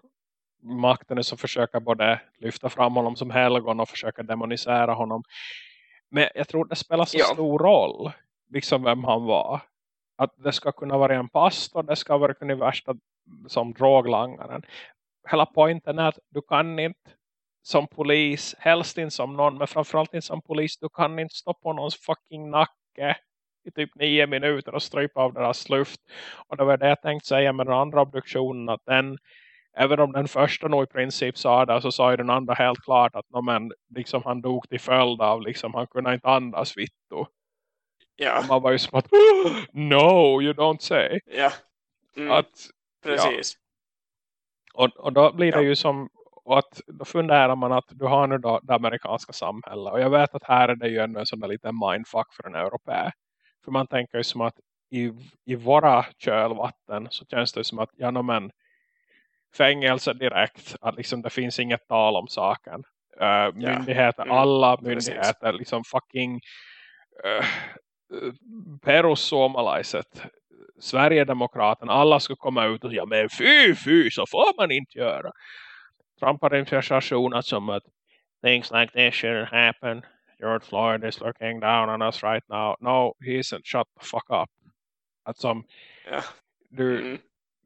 makten som försöker både lyfta fram honom som helgon och försöka demonisera honom. Men jag tror det spelar så Ja. stor roll liksom vem han var. Att det ska kunna vara en pastor, det ska vara kunna värsta som droglangaren. Hela poängen är att du kan inte som polis, helst inte som någon, men framförallt inte som polis, du kan inte stå på någons fucking nacke i typ nio minuter och strypa av deras luft. Och det var det jag tänkte säga med den andra obduktionen, att den, även om den första nog i princip sa det, så sa ju den andra helt klart att no, men, liksom, han dog till följd av, liksom, han kunde inte andas vittu. Ja. Och man var ju som att, no, you don't say. Ja. Mm, Att, precis. och, och då blir det Ja. ju som och att då funderar man att du har nu då det amerikanska samhället. Och jag vet att här är det ju ändå en sån där liten mindfuck för en europé. För man tänker ju som att i, i våra kölvatten så känns det som att ja no, men fängelse direkt. Att liksom det finns inget tal om saken. Uh, myndigheter, Mm. alla myndigheter liksom fucking uh, perussuomalaiset Sverigedemokraterna, alla ska komma ut och säga men fy fy så får man inte göra. Trump har infiltrationer som att things like this shouldn't happen. George Floyd is looking down on us right now. No, he isn't. Shut the fuck up. Att som Ja. du Mm.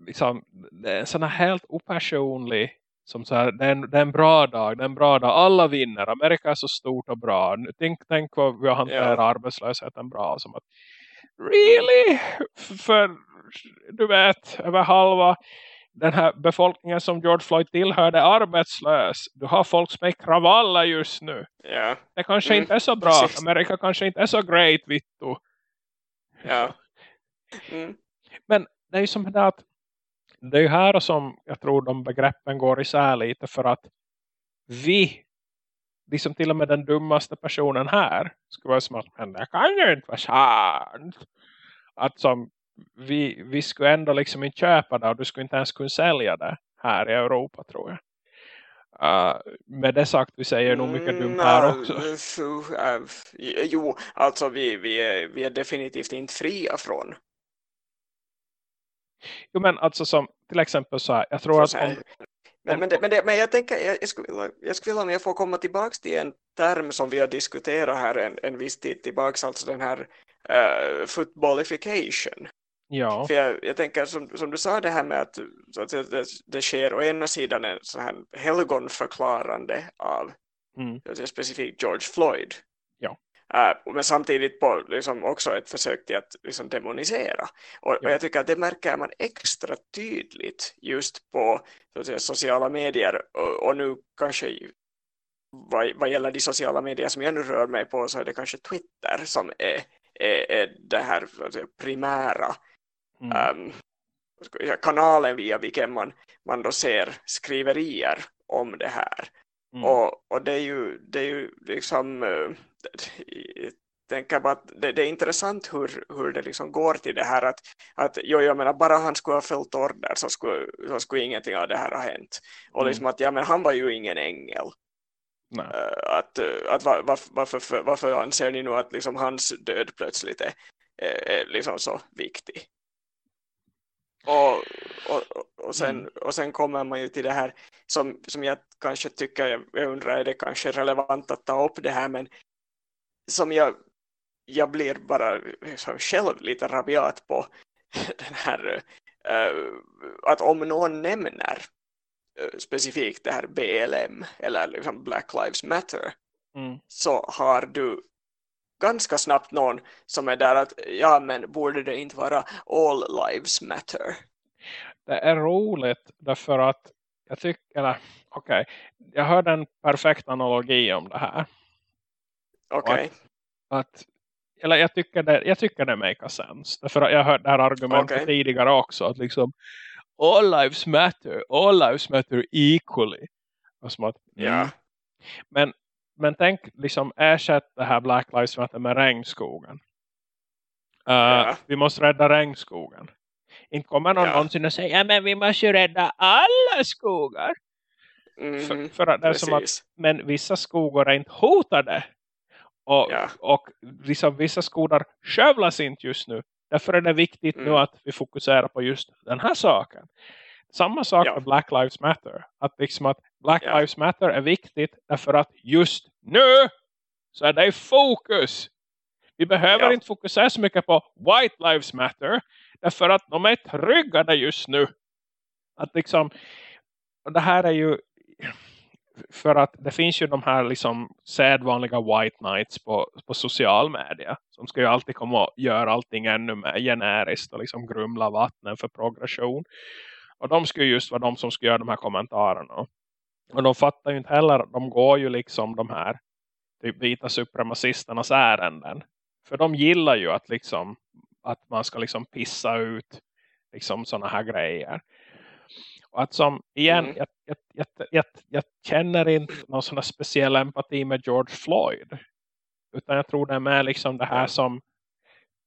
liksom, det är en sån här helt opersonlig som så här, det, är en, det är en bra dag, det är en bra dag, alla vinner, Amerika är så stort och bra, tänk, tänk vad vi har hanterat Ja. arbetslösheten bra, som att really? För du vet, över halva den här befolkningen som George Floyd tillhörde är arbetslös, du har folk som är kravaller just nu, Ja. det kanske Mm, inte är så bra, precis. Amerika kanske inte är så great, vittu Ja. Mm. Men det är ju som det att det är ju här som jag tror de begreppen går isär lite för att vi, liksom till och med den dummaste personen här skulle vara som att men det kan ju inte vara sant. Att som vi, vi skulle ändå liksom inte köpa det och du skulle inte ens kunna sälja det här i Europa tror jag. Uh, med det sagt, vi säger nog mycket dumt här också. äh, Jo, alltså vi, vi, är, vi är definitivt inte fria från Jo men alltså som till exempel så här, jag tror att om, Men, men, det, men, det, men jag tänker, jag, jag, skulle, vilja- jag skulle vilja om jag får komma tillbaka till en term som vi har diskuterat här en, en viss tid tillbaka, alltså den här uh, footballification. Ja, För jag, jag tänker som, som du sa det här med att, att det, det, sker å ena sidan en sån här helgonförklarande av mm, specifikt George Floyd. Ja. Uh, men samtidigt på liksom, också ett försök till att liksom, demonisera. Och, ja. och, jag tycker att det märker man extra tydligt just på säga, sociala medier och, och, nu kanske vad, vad gäller de sociala medier som jag nu rör mig på så är det kanske Twitter som är, är, är det här säga, primära mm. um, kanalen via vilken man, man då ser skriverier om det här. Mm. Och, och det är ju, det är ju liksom uh, tänker bara att det, det, är intressant hur, hur det liksom går till det här att, att jo, jag menar, bara han skulle ha följt order så skulle, så skulle ingenting av det här ha hänt. Och mm. liksom att ja, men han var ju ingen ängel. Uh, att, att var, var, varför, varför anser ni nu att liksom hans död plötsligt är, är, är liksom så viktig? Och, och, och, sen, mm. och sen kommer man ju till det här som, som jag kanske tycker, jag, jag undrar är det kanske relevant att ta upp det här men som jag, jag blir bara liksom själv lite rabiat på den här uh, att om någon nämner uh, specifikt det här BLM eller liksom Black Lives Matter mm. så har du ganska snabbt någon som är där att ja men borde det inte vara all lives matter? Det är roligt därför att jag tycker, eller okej, okay, jag hörde en perfekt analogi om det här. Okej. Okay. Att, att, eller jag tycker det, jag tycker det makes sense. Därför att jag hört det här argumentet okay. tidigare också. Att liksom, all lives matter, all lives matter equally. Och som att, ja. Mm. Men men tänk liksom ersätt det här Black Lives Matter med regnskogen. Uh, ja. Vi måste rädda regnskogen. Inte kommer någon ja. någonsin att säga men vi måste ju rädda alla skogar. Mm, för, för att det är som att, men vissa skogar är inte hotade. Och, ja. och liksom, vissa skogar skövlas inte just nu. Därför är det viktigt mm. nu att vi fokuserar på just den här saken. Samma sak ja. med Black Lives Matter. Att liksom att Black ja. Lives Matter är viktigt därför att just nu så är det i fokus. Vi behöver ja. inte fokusera så mycket på White Lives Matter därför att de är tryggade just nu. Att liksom, och det här är ju för att det finns ju de här liksom sedvanliga white knights på, på social media som ska ju alltid komma och göra allting ännu mer generiskt och liksom grumla vattnen för progression. Och de skulle just vara de som skulle göra de här kommentarerna. Och de fattar ju inte heller, de går ju liksom de här typ vita supremacisternas ärenden. För de gillar ju att liksom att man ska liksom pissa ut liksom sådana här grejer. Och att som, igen, mm. jag, jag, jag, jag, jag känner inte någon sån speciell empati med George Floyd. Utan jag tror det är med liksom det här som,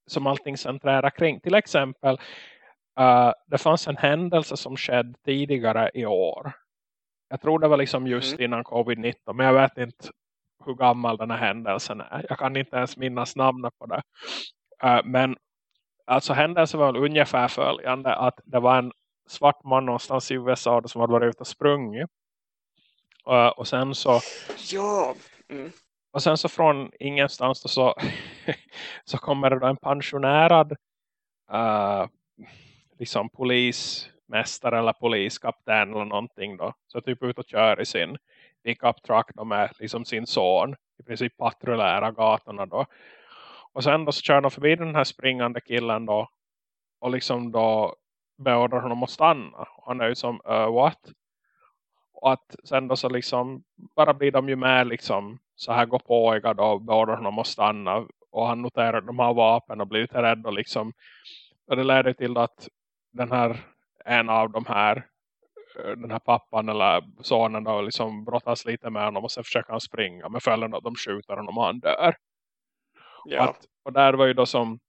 som allting centrerar kring. Till exempel, uh, det fanns en händelse som skedde tidigare i år jag tror det var liksom just mm. innan covid-19. Men jag vet inte hur gammal den här händelsen är. Jag kan inte ens minnas namnet på det. Uh, men alltså händelsen var ungefär följande. Att det var en svart man någonstans i USA som hade varit ute och sprungit. Uh, och sen så... Ja. Mm. Och sen så från ingenstans så, så kommer det en pensionerad uh, liksom polis mästare eller poliskapten eller någonting då. Så typ ut och kör i sin pickup truck då med liksom sin son. I princip patrullära gatorna då. Och sen då så kör de förbi den här springande killen då. Och liksom då beordrar honom att stanna. Och han är ju som, uh, what? Och att sen då så liksom bara blir de ju med liksom så här går på då och beordrar honom att stanna. Och han noterar de här vapen och blir lite rädd och liksom och det leder till att den här en av de här eh, den här pappan eller sonen då liksom brottas lite med honom och så försöker han springa med följden att de skjuter honom och han dör. Ja. Att, och där var ju då som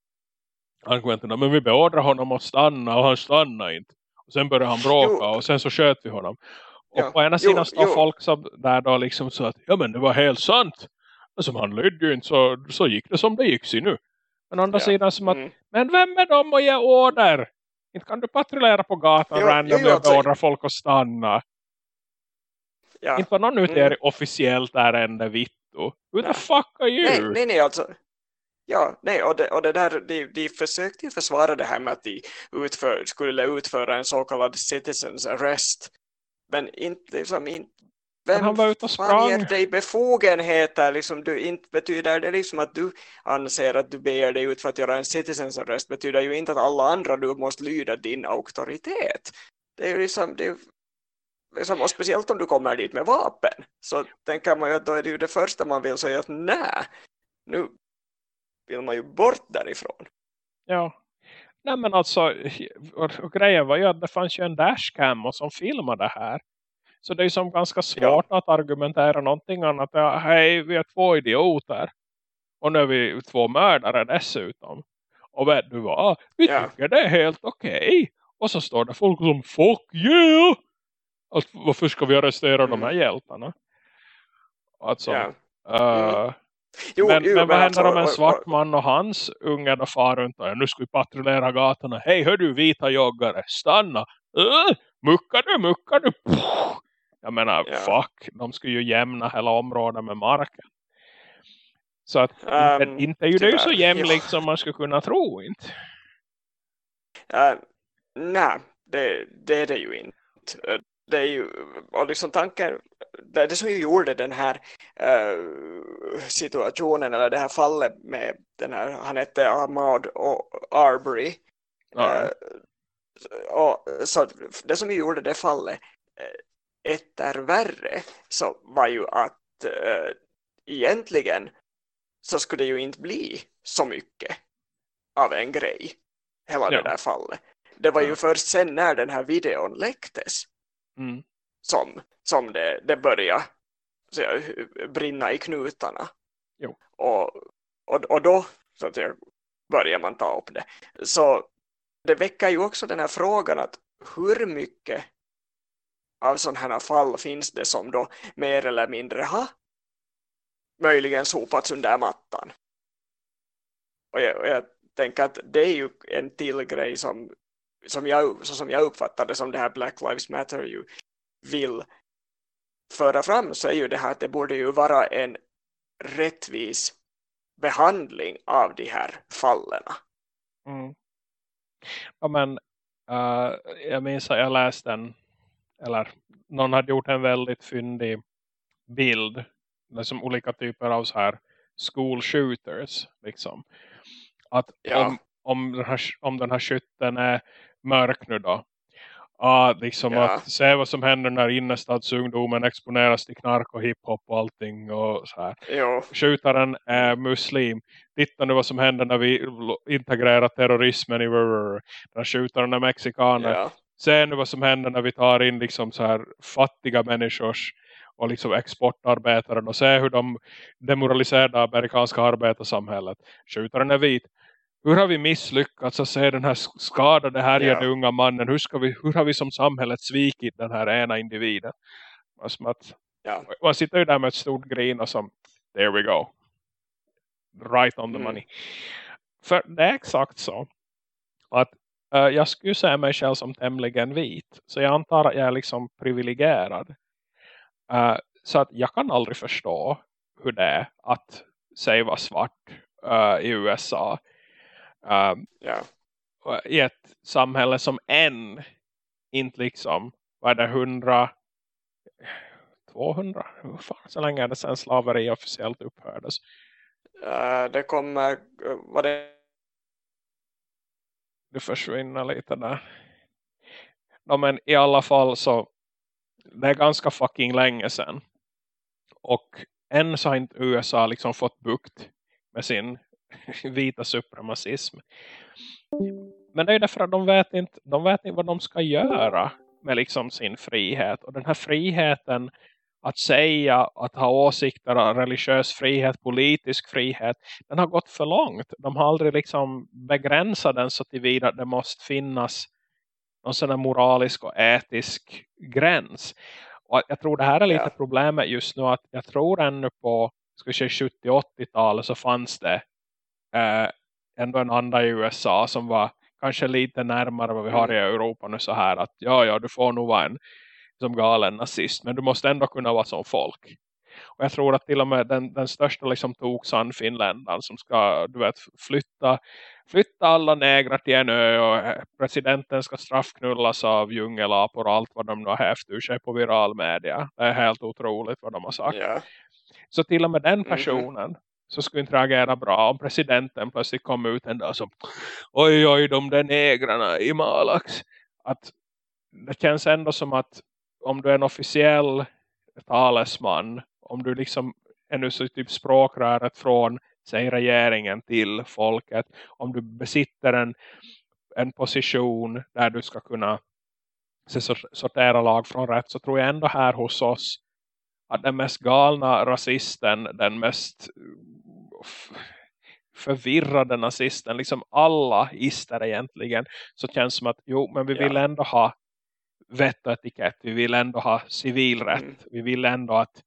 argumenterna, men vi beordrar honom att stanna och han stannar inte. Och sen börjar han bråka jo. och sen så sköt vi honom. Och ja. på ena sidan jo, står jo. folk som där då liksom så att, ja men det var helt sant. Alltså han lydde ju inte så, så gick det som det gick sig nu. Men å andra ja. sidan som att, mm. men vem är de att ge order? Inte kan du patrullera på gatan jo, random och beordra folk att stanna. Ja. Inte var någon ute mm. officiellt ärende vittu. Who the fuck are you? Nej, nej, nej alltså. Ja, nej, och det, och det där, de, de försökte ju försvara det här med att de utför, skulle utföra en så kallad citizens arrest. Men inte, liksom, inte vem han var ute och fan ger sprang. dig befogenheter? Liksom, du, inte betyder det liksom att du anser att du beger dig ut för att göra en citizens arrest betyder ju inte att alla andra du måste lyda din auktoritet. Det är liksom, det är, liksom och speciellt om du kommer dit med vapen så tänker man ju att då är det ju det första man vill säga att nej, nu vill man ju bort därifrån. Ja. Nej men alltså, och, och grejen var ju att det fanns ju en dashcam som filmade det här. Så det är som ganska svårt att argumentera någonting annat. Ja, hej, vi är två idioter. Och nu är vi två mördare dessutom. Och vet du vad? Vi Ja. tycker det är helt okej. Och så står det folk som fuck yeah! Att, varför ska vi arrestera de här Mm. hjältarna? Alltså, Ja. eh, Jo, men, jo, men vad händer alltså, om en svart man och hans unga då far runt och nu ska vi patrullera gatorna. Hej, hör du vita joggare, stanna. Uh, muckar du, muckar du. Puh. Jag menar, Ja. fuck. De skulle ju jämna hela området med marken. Så att Ehm, inte, är ju det så jämlikt ja. som man skulle kunna tro, inte. Uh, nej, det, det är det ju inte. Eh, Det är ju, och liksom tanken, det, det som ju gjorde den här eh, situationen eller det här fallet med den här, han hette Ahmad och Arbery. Ja. Eh, och, så det som ju gjorde det fallet eh, etter värre så var ju att eh, egentligen så skulle det ju inte bli så mycket av en grej hela Ja. det där fallet. Det var ju Ja. först sen när den här videon läcktes Mm. som, som det, det började så jag, brinna i knutarna. Jo. Och, och, och då så att jag, börjar man ta upp det. Så det väcker ju också den här frågan att hur mycket av sådana här fall finns det som då mer eller mindre har möjligen sopats under mattan. Och jag, och jag tänker att det är ju en till grej som, som, jag, så som jag uppfattar det som det här Black Lives Matter ju vill föra fram så är ju det här att det borde ju vara en rättvis behandling av de här fallen. Mm. Ja, men uh, jag minns att jag läste en eller någon hade gjort en väldigt fyndig bild med som olika typer av så här school shooters liksom. Att Ja. om, om, den här, om den här skytten är mörk nu då Ja, liksom Ja. att se vad som händer när innerstadsungdomen exponeras till knark och hiphop och allting och så här. Jo, Skjutaren är muslim. Titta nu vad som händer när vi integrerar terrorismen i. Den här skjutaren är mexikaner. ja, Se nu vad som händer när vi tar in liksom så här fattiga människors och liksom exportarbetare och se hur de demoraliserar det amerikanska arbetarsamhället. Skjutaren är vit. Hur har vi misslyckats att se den här sk- skadade härjade Ja. unga mannen? Hur, ska vi, hur har vi som samhället svikit den här ena individen? Som att, ja, man sitter ju där med ett stort grin och som, there we go. Right on the Mm. money. För det är exakt så. Att jag skulle säga mig själv som tämligen vit. Så jag antar att jag är liksom privilegierad. Eh, så att jag kan aldrig förstå hur det är att säga vara svart eh, i USA. Eh, ja, och i ett samhälle som än inte liksom vad är det 100 200 hur fan så länge är det sedan slaveri officiellt upphördes Eh, det kommer, eh, vad det du försvinner lite där. No, men i alla fall så det är ganska fucking länge sedan. Och än så har inte USA liksom fått bukt med sin vita supremacism. Men det är ju därför att de vet inte, de vet inte vad de ska göra med liksom sin frihet. Och den här friheten att säga, att ha åsikter, religiös frihet, politisk frihet, den har gått för långt. De har aldrig liksom begränsat den så tillvida att det måste finnas någon här moralisk och etisk gräns. Och jag tror det här är lite Ja. problemet just nu att jag tror ännu på ska vi säga 70-80-talet så fanns det eh, ändå en anda i USA som var kanske lite närmare vad vi har i Europa nu så här att ja ja du får nog vara en som galen nazist men du måste ändå kunna vara som folk. Och jag tror att till och med den, den största liksom toksan finländaren som ska du vet, flytta, flytta alla negrar till en ö och eh, presidenten ska straffknullas av djungelapor och allt vad de nu har hävt ur sig på viral media. Det är helt otroligt vad de har sagt. Ja. Så till och med den Mhm. personen så skulle inte reagera bra om presidenten plötsligt kom ut en dag som oj oj de där negrarna i Malax. Att det känns ändå som att om du är en officiell talesman, om du liksom är nu så typ språkröret från säg regeringen till folket, om du besitter en, en position där du ska kunna sortera lag från rätt så tror jag ändå här hos oss att den mest galna rasisten, den mest f- förvirrade nazisten, liksom alla ister egentligen, så känns det som att jo, men vi vill ändå ha vett och etikett, vi vill ändå ha civilrätt, Mm. vi vill ändå att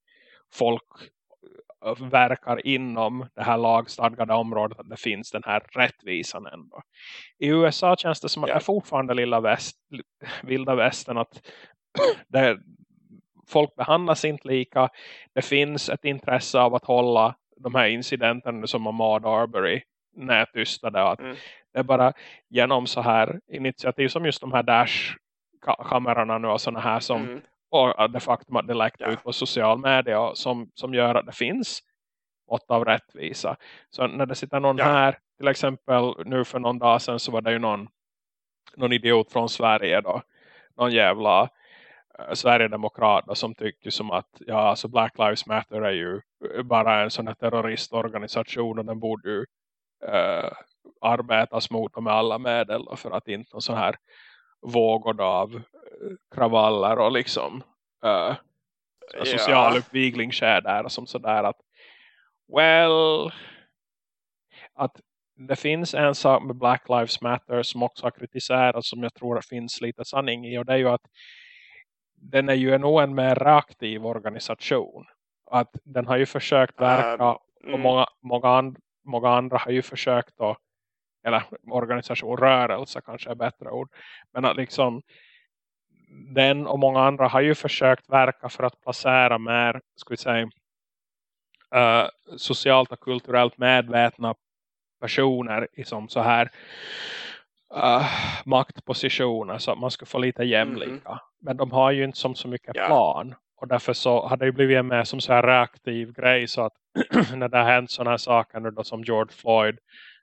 folk äh, verkar inom det här lagstadgade området att det finns den här rättvisan ändå. I USA känns det som att Ja. det är fortfarande lilla väst, vilda västern att det, folk behandlas inte lika. Det finns ett intresse av att hålla de här incidenterna som Ahmad Arbery nätystade. Att Mm. Det är bara genom så här initiativ som just de här dash-kamerorna nu och sådana här som Mm. och det faktum att det läckte Ja. ut på social media som, som gör att det finns mått av rättvisa. Så när det sitter någon Ja. här, till exempel nu för någon dag sedan så var det ju någon, någon idiot från Sverige då, någon jävla eh, Sverigedemokrat då, som tycker som att ja, alltså Black Lives Matter är ju bara en sån här terroristorganisation och den borde ju eh, arbetas mot med alla medel då, för att inte någon sån här vågor av eh, kravaller och liksom eh, Ja. social uppvigling sker där som sådär att well att det finns en sak med Black Lives Matter som också har kritiserats som jag tror det finns lite sanning i och det är ju att den är ju nog en mer reaktiv organisation att den har ju försökt verka och Mm. många, många, and, många andra har ju försökt då, eller organisation, rörelse kanske är bättre ord. Men att liksom den och många andra har ju försökt verka för att placera mer, ska vi säga, eh, socialt och kulturellt medvetna personer i som så här eh, maktpositioner så att man ska få lite jämlika. Men de har ju inte som så mycket Ja. plan. Och därför så har det ju blivit en mer som så här reaktiv grej så att när det har hänt sådana här saker nu då som George Floyd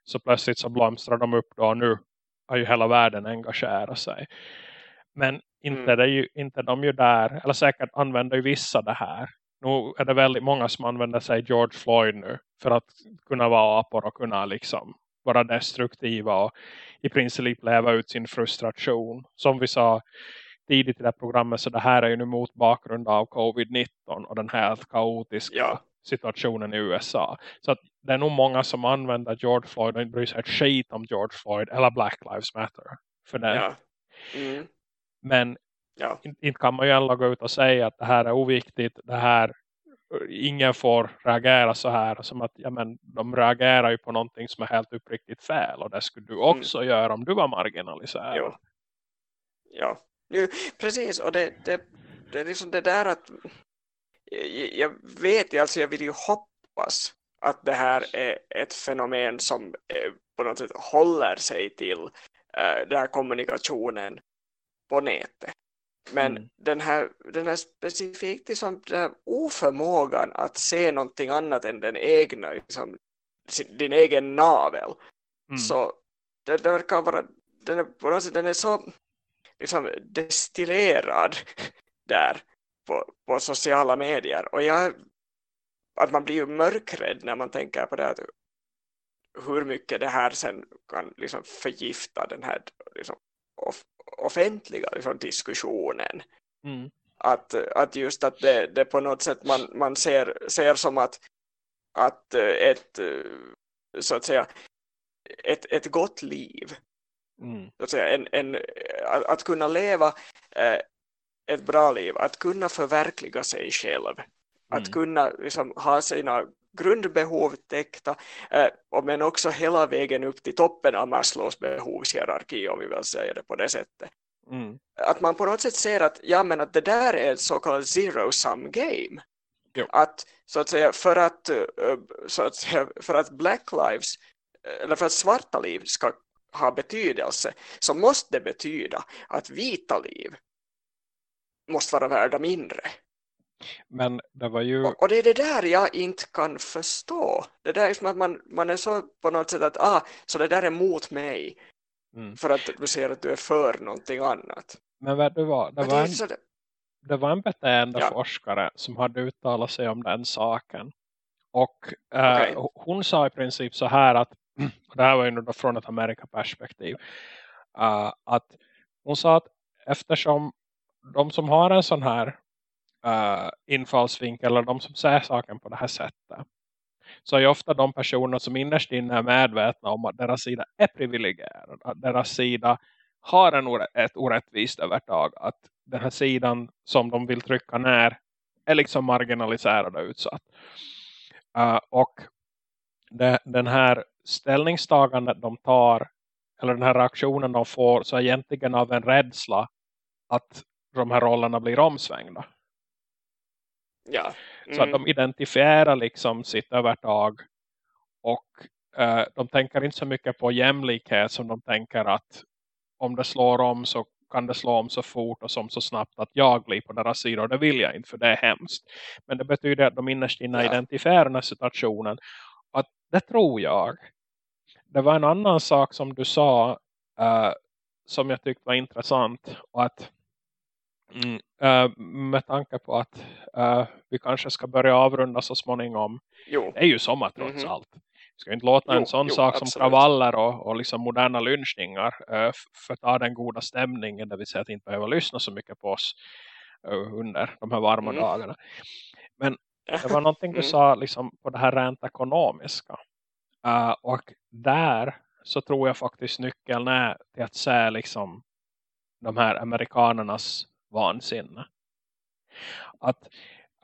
så plötsligt så blomstrar de upp då och nu har ju hela världen engagerat sig. Men inte, Mm. ju, inte de ju där, eller säkert använder ju vissa det här. Nu är det väldigt många som använder sig George Floyd nu för att kunna vara apor och kunna liksom vara destruktiva och i princip leva ut sin frustration. Som vi sa tidigt i det här programmet så det här är ju nu mot bakgrund av covid-19 och den här kaotiska Ja. situationen i USA. Så att det är nog många som använder George Floyd och inte bryr sig ett skit om George Floyd eller Black Lives Matter. För det. Ja. Mm. Men Ja. inte, inte kan man ju ändå gå ut och säga att det här är oviktigt, det här ingen får reagera så här som att ja, men, de reagerar ju på någonting som är helt uppriktigt fel och det skulle du också göra om du var marginaliserad. Jo. Ja, Jo, precis. Och det, det, det är liksom det där att jag, jag vet ju, alltså jag vill ju hoppas att det här är ett fenomen som eh, på något sätt håller sig till eh, den här kommunikationen på nätet. Men Mm. den, här, den här specifikt liksom, den här oförmågan att se någonting annat än den egna, liksom, sin, din egen navel. Mm. Så det, det verkar vara, den är, på något sätt, den är så liksom, destillerad där på, på sociala medier. Och jag, att man blir ju mörkrädd när man tänker på det att hur mycket det här sen kan liksom förgifta den här liksom, off, offentliga liksom, diskussionen. Mm. Att, att just att det, det på något sätt man, man ser, ser som att, att ett så att säga ett, ett gott liv Mm. så att, säga, en, en, att, att kunna leva eh, ett bra liv, att kunna förverkliga sig själv, att Mm. kunna liksom, ha sina grundbehov täckta eh, men också hela vägen upp till toppen av Maslows behovshierarki om vi vill säga det på det sättet. Mm. Att man på något sätt ser att, ja, men att det där är ett så kallat zero sum game. Jo. Att så att säga för att, eh, så att säga, för att black lives eller för att svarta liv ska ha betydelse så måste det betyda att vita liv måste vara värda mindre. Men det var ju... Och, och, det är det där jag inte kan förstå. Det där är som att man, man är så på något sätt att ah, så det där är mot mig. Mm. För att du ser att du är för någonting annat. Men vad det var, det, var en, det... det var en beteendeforskare ja. som hade uttalat sig om den saken. Och eh, okay. hon sa i princip så här att, det här var ju då från ett Amerikaperspektiv, uh, att hon sa att eftersom de som har en sån här uh, infallsvinkel eller de som ser saken på det här sättet så är ofta de personer som innerst inne är medvetna om att deras sida är privilegierad. Att deras sida har en, ett orättvist övertag. Att den här sidan som de vill trycka ner är liksom marginaliserad och utsatt. Uh, och det, den här ställningstagandet de tar eller den här reaktionen de får så är egentligen av en rädsla att de här rollerna blir omsvängda. Ja. Mm. Så att de identifierar liksom sitt övertag och uh, de tänker inte så mycket på jämlikhet som de tänker att om det slår om så kan det slå om så fort och som så snabbt att jag blir på deras sida och det vill jag inte för det är hemskt. Men det betyder att de innerst inne ja. identifierar den här situationen. Att det tror jag. Det var en annan sak som du sa uh, som jag tyckte var intressant och att Mm, uh, med tanke på att uh, vi kanske ska börja avrunda så småningom. Jo. Det är ju sommar trots mm -hmm. allt. Vi ska inte låta jo, en sån jo, sak absolut. som kravaller och, och liksom moderna lynchningar uh, förta den goda stämningen. Det vill säga att inte behöva lyssna så mycket på oss under de här varma mm. dagarna. Men det var någonting du mm. sa liksom, på det här rent ekonomiska. och där så tror jag faktiskt nyckeln är till att se liksom de här amerikanernas vansinne. Att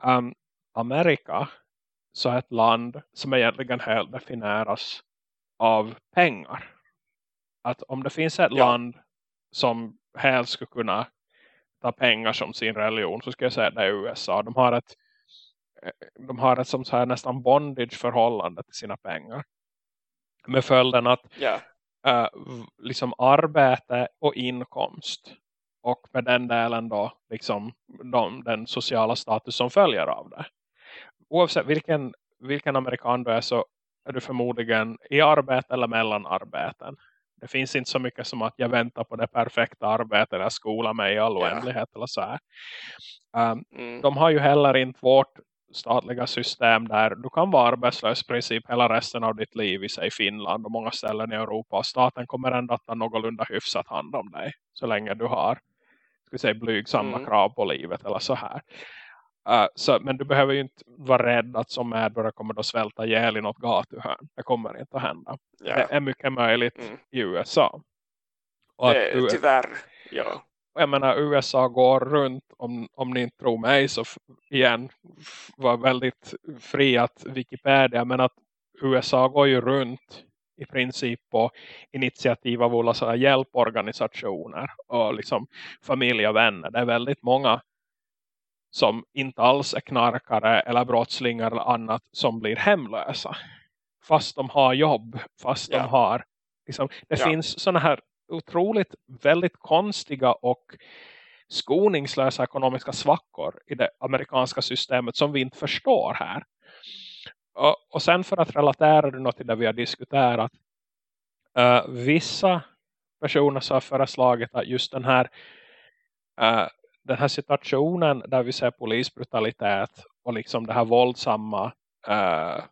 um, Amerika så är ett land som egentligen helt definieras av pengar. Att om det finns ett ja. land som helt skulle kunna ta pengar som sin religion så ska jag säga att det är USA. De har ett, de har ett som så här nästan bondage förhållande till sina pengar. Med följden att ja. uh, liksom arbete och inkomst och med den delen då liksom de, den sociala status som följer av det. Oavsett vilken, vilken amerikan du är så är du förmodligen i arbete eller mellan arbeten. Det finns inte så mycket som att jag väntar på det perfekta arbetet jag skolar mig i all oändlighet eller så här. Um, mm. De har ju heller inte vårt statliga system där du kan vara arbetslös i princip hela resten av ditt liv i sig Finland och många ställen i Europa staten kommer ändå att ta någorlunda hyfsat hand om dig så länge du har ska säga, blygsamma mm. krav på livet eller så här. Uh, så, men du behöver ju inte vara rädd att som medborgare kommer att svälta ihjäl i något gatuhörn. Det kommer inte att hända. Ja. Det är mycket möjligt mm. i USA. Och det, att, tyvärr, ja. Jag menar, USA går runt, om, om ni inte tror mig så igen var väldigt fri att Wikipedia, men att USA går ju runt i princip på initiativ av olika hjälporganisationer och liksom familj och vänner. Det är väldigt många som inte alls är knarkare eller brottslingar eller annat som blir hemlösa. Fast de har jobb, fast ja. de har liksom, det ja. finns sådana här otroligt väldigt konstiga och skoningslösa ekonomiska svackor i det amerikanska systemet som vi inte förstår här. Och, och sen för att relatera det till det vi har diskuterat. Uh, vissa personer så har föreslagit att just den här, uh, den här situationen där vi ser polisbrutalitet och liksom det här våldsamma uh,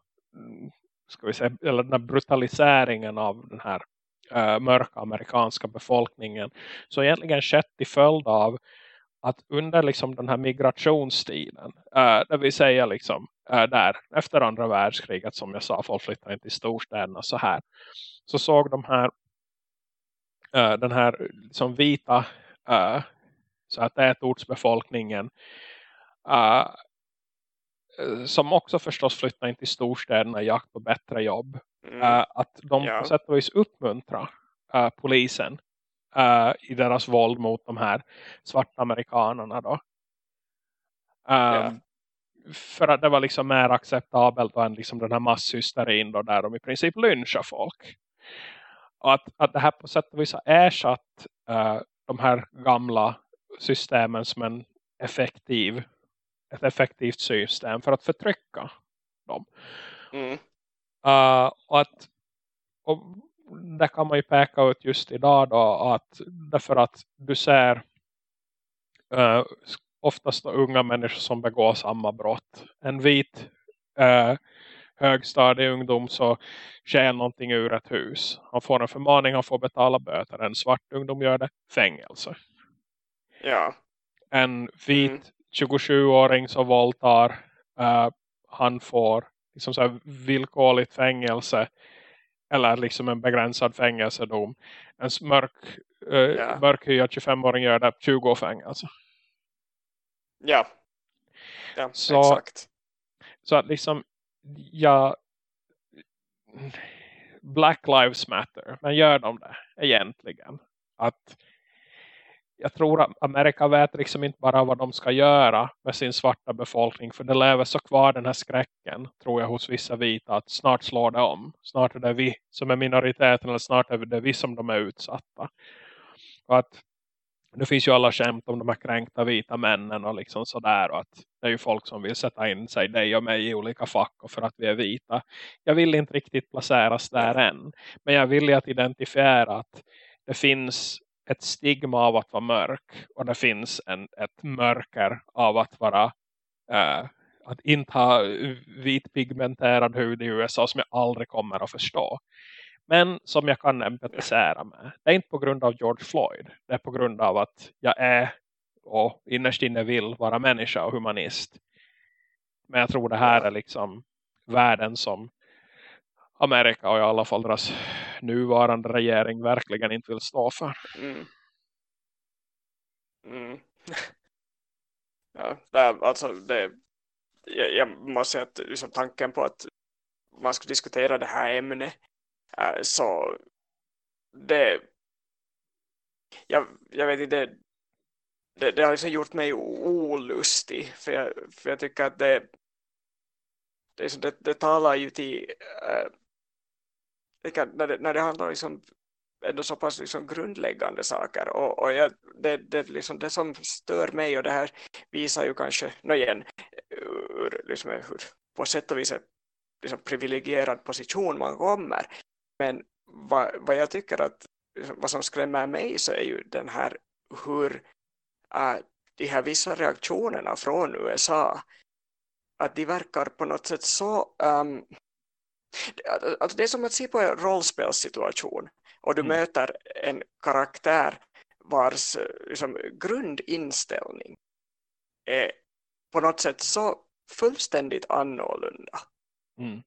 ska vi säga, eller den här brutaliseringen av den här uh, mörka amerikanska befolkningen så egentligen skett till följd av att under liksom den här migrationstiden, uh, det vill säga liksom uh, där efter andra världskriget som jag sa, folk flyttade inte till storstäderna så här, så såg de här uh, den här liksom vita uh, så att tätortsbefolkningen uh, som också förstås flyttade in till storstäderna i jakt på bättre jobb. Mm. att de ja. på sätt och vis uppmuntrar polisen uh, i deras våld mot de här svarta amerikanerna då. Um, yeah. för att det var liksom mer acceptabelt än liksom den här masshysterin då där de i princip lynchar folk. Och att, att det här på sätt och vis har ersatt uh, de här gamla systemen som en effektiv ett effektivt system för att förtrycka dem. Mm. Uh, och att och där kan man ju peka ut just idag då att därför att du ser uh, oftast unga människor som begår samma brott. En vit uh, högstadieungdom så sker någonting ur ett hus. Han får en förmaning, han får betala böter. En svart ungdom gör det, fängelse. Ja. En vit mm. 27-åring som våldtar, uh, han får liksom så villkorligt fängelse eller liksom en begränsad fängelsedom. En mörk, uh, ja. mörkhyad 25-åring gör det 20 år fängelse. Ja, ja så, exakt. Så att liksom, ja, Black Lives Matter, men gör de det egentligen? Att jag tror att Amerika vet liksom inte bara vad de ska göra med sin svarta befolkning. För det lever så kvar den här skräcken, tror jag, hos vissa vita. Att snart slår det om. Snart är det vi som är minoriteten eller snart är det vi som de är utsatta. Och att nu finns ju alla skämt om de här kränkta vita männen och liksom sådär. Och att det är ju folk som vill sätta in sig, dig och mig i olika fack och för att vi är vita. Jag vill inte riktigt placeras där än. Men jag vill ju att identifiera att det finns ett stigma av att vara mörk. Och det finns en, ett mörker av att vara eh, att inte ha vitpigmenterad hud i USA som jag aldrig kommer att förstå. Men som jag kan empatisera med. Det är inte på grund av George Floyd. Det är på grund av att jag är och innerst inne vill vara människa och humanist. Men jag tror det här är liksom världen som Amerika och i alla fall deras nuvarande regering verkligen inte vill stå för. Mm. Mm. ja, det är, alltså det, jag, jag måste säga att liksom, tanken på att man ska diskutera det här ämnet äh, så det jag, jag vet inte det, det, det har liksom gjort mig olustig för jag, för jag tycker att det det, det, det talar ju till äh, kan, när, det, när det handlar liksom ändå så pass liksom grundläggande saker. Och, och jag, det, det, liksom det som stör mig och det här visar ju kanske no igen, ur, liksom, hur på sätt och vis en liksom, privilegierad position man kommer. Men vad, vad jag tycker att liksom, vad som skrämmer mig så är ju den här hur äh, de här vissa reaktionerna från USA att de verkar på något sätt så um, Alltså det är som att se på en rollspelssituation och du mm. möter en karaktär vars liksom, grundinställning är på något sätt så fullständigt annorlunda. Mm.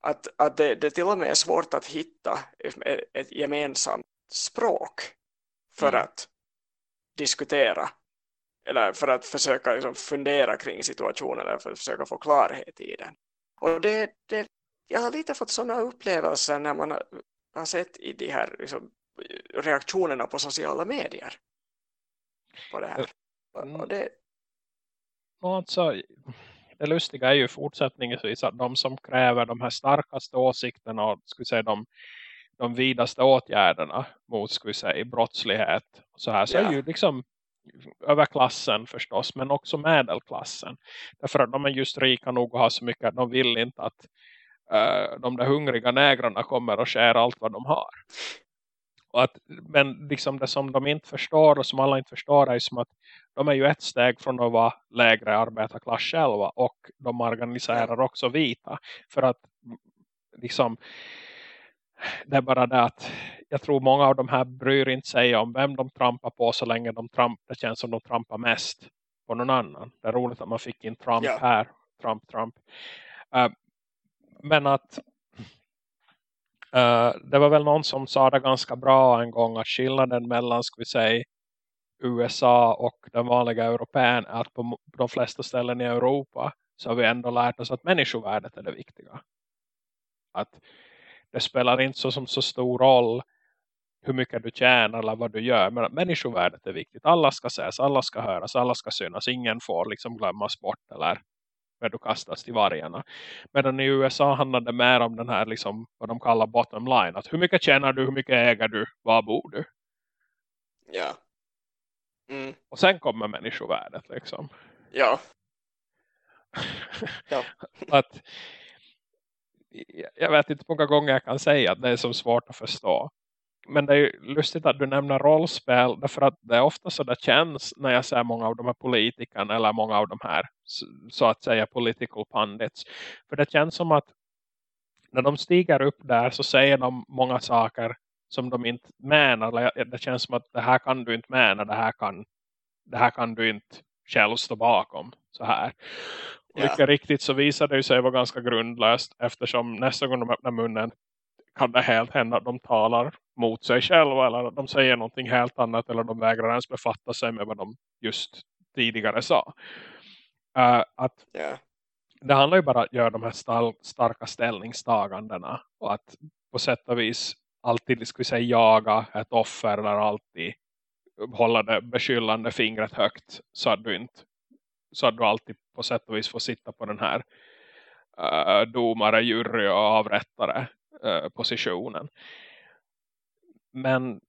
Att, att det, det till och med är svårt att hitta ett, ett gemensamt språk för mm. att diskutera eller för att försöka liksom, fundera kring situationen eller för att försöka få klarhet i den. Och det, det jag har lite fått sådana upplevelser när man har sett i de här liksom, reaktionerna på sociala medier på det här. Mm. Och det... Alltså, det lustiga är ju fortsättningsvis att de som kräver de här starkaste åsikterna och skulle säga de, de vidaste åtgärderna mot skulle säga, brottslighet så här så ja. är ju liksom överklassen förstås men också medelklassen. Därför att de är just rika nog att ha så mycket att de vill inte att uh, de där hungriga nägrarna kommer och skär allt vad de har. Att, men liksom det som de inte förstår och som alla inte förstår är som att de är ju ett steg från att vara lägre arbetarklass själva och de organiserar också vita för att liksom det är bara det att jag tror många av de här bryr inte sig om vem de trampar på så länge de tramp, det känns som de trampar mest på någon annan. Det är roligt att man fick in Trump ja. här. Trump, Trump. Uh, men att uh, det var väl någon som sa det ganska bra en gång att skillnaden mellan ska vi säga USA och den vanliga europeen är att på de flesta ställen i Europa så har vi ändå lärt oss att människovärdet är det viktiga. Att det spelar inte så som så stor roll hur mycket du tjänar eller vad du gör. Men att människovärdet är viktigt. Alla ska ses, alla ska höras, alla ska synas. Ingen får liksom glömmas bort eller när du kastas till vargarna. Medan i USA handlar det mer om den här liksom, vad de kallar bottom line. Att hur mycket tjänar du, hur mycket äger du, var bor du? Ja. Mm. Och sen kommer människovärdet liksom. Ja. ja. att, jag vet inte många gånger jag kan säga att det är så svårt att förstå. Men det är lustigt att du nämner rollspel därför att det är ofta så det känns när jag ser många av de här politikerna eller många av de här så att säga political pundits. För det känns som att när de stiger upp där så säger de många saker som de inte menar. Det känns som att det här kan du inte mena, det här kan, det här kan du inte själv stå bakom. Så här. Och mycket riktigt så visar det sig vara ganska grundlöst eftersom nästa gång de öppnar munnen kan det helt hända att de talar mot sig själva eller att de säger någonting helt annat eller de vägrar ens befatta sig med vad de just tidigare sa. Uh, att yeah. Det handlar ju bara om att göra de här starka ställningstagandena och att på sätt och vis alltid ska vi säga jaga ett offer eller alltid hålla det beskyllande fingret högt så att du inte så att du alltid på sätt och vis får sitta på den här uh, domare, jury och avrättare positionen. Men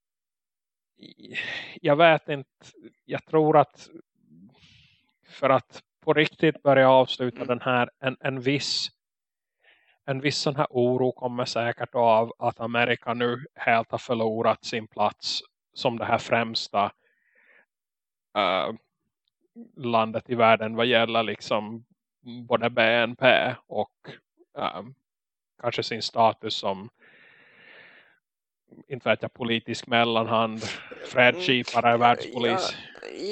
jag vet inte, jag tror att för att på riktigt börja avsluta den här, en, en viss en viss sån här oro kommer säkert av att Amerika nu helt har förlorat sin plats som det här främsta uh, landet i världen vad gäller liksom både BNP och uh, kanske sin status som inte vet jag, politisk mellanhand, fredskipare, mm, världspolis.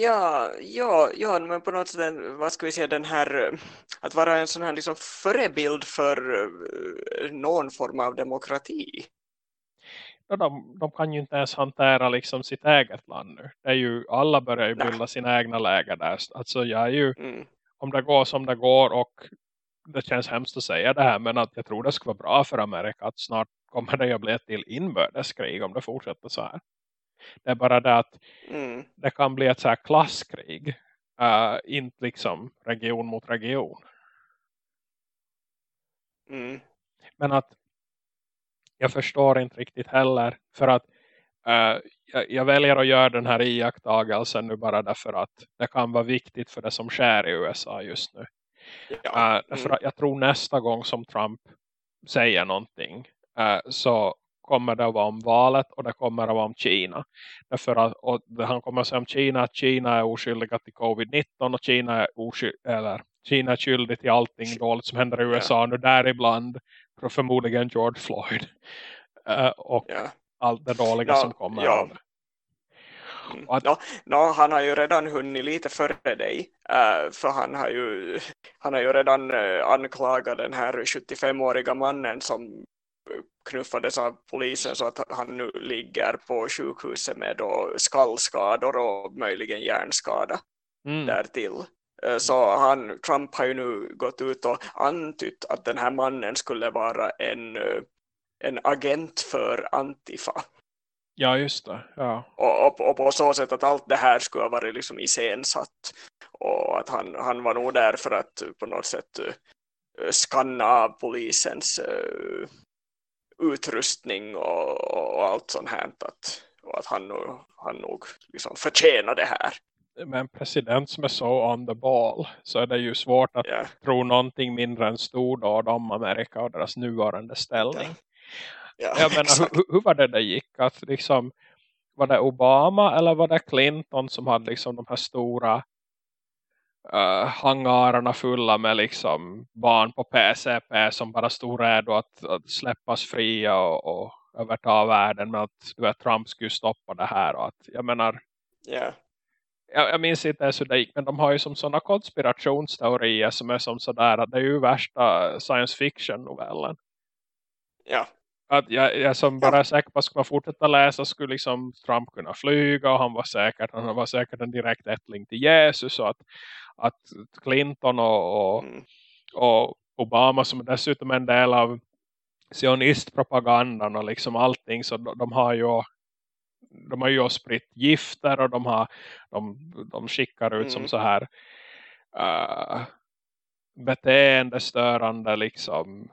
Ja, ja, ja, men på något sätt, vad ska vi säga, den här, att vara en sån här liksom förebild för eh, någon form av demokrati. Ja, de, de kan ju inte ens hantera liksom sitt eget land nu. Det är ju, alla börjar ju bilda sina egna läger där. Alltså jag är ju, mm. om det går som det går och det känns hemskt att säga det här men att jag tror det skulle vara bra för Amerika att snart kommer det att bli ett till inbördeskrig om det fortsätter så här. Det är bara det att mm. det kan bli ett så här klasskrig. Uh, inte liksom region mot region. Mm. Men att jag förstår inte riktigt heller. För att uh, jag, jag, väljer att göra den här iakttagelsen nu bara därför att det kan vara viktigt för det som sker i USA just nu. Ja. Därför mm. att jag tror nästa gång som Trump säger någonting uh, så kommer det att vara om valet och det kommer att vara om Kina. Därför att och han kommer att säga om Kina att Kina är oskyldiga till covid-19 och Kina är, eller, Kina är skyldig till allting dåligt som händer i USA ja. nu däribland förmodligen George Floyd uh, och ja. allt det dåliga ja, som kommer ja. Mm. Att... No, no, han har ju redan hunnit lite före dig uh, för han har ju, han har ju redan uh, anklagat den här 75-åriga mannen som knuffades av polisen så att han nu ligger på sjukhuset med då skallskador och möjligen hjärnskada mm. därtill. Eh, så han, Trump har ju nu gått ut och antytt att den här mannen skulle vara en, en agent för Antifa. Ja, just det. Ja. Och, och, och, på så sätt att allt det här skulle ha varit liksom iscensatt. Och att han, han var nog där för att på något sätt skanna polisens uh, utrustning och, och, allt sånt här. Att, och att han, han nog liksom förtjänar det här. Med en president som är så on the ball så är det ju svårt att yeah. tro någonting mindre än stordåd om Amerika och deras nuvarande ställning. Yeah. Yeah, Jag menar, hur, hur, var det det gick? Att liksom, var det Obama eller var det Clinton som hade liksom de här stora uh, hangarerna fulla med liksom barn på PCP som bara stod redo att, att släppas fria och, och överta världen med att du vet, Trump skulle stoppa det här och att jag menar yeah. jag, jag minns inte ens hur det gick men de har ju som sådana konspirationsteorier som är som sådär att det är ju värsta science fiction novellen ja att jag, jag som bara är säker på att man fortsätta läsa skulle liksom Trump kunna flyga och han var säkert han var säkert en direkt ättling till Jesus och att, att Clinton och, och, mm. och Obama som är dessutom en del av sionistpropagandan och liksom allting så de, de har ju de har ju spritt gifter och de har de, de skickar ut mm. som så här uh, beteendestörande liksom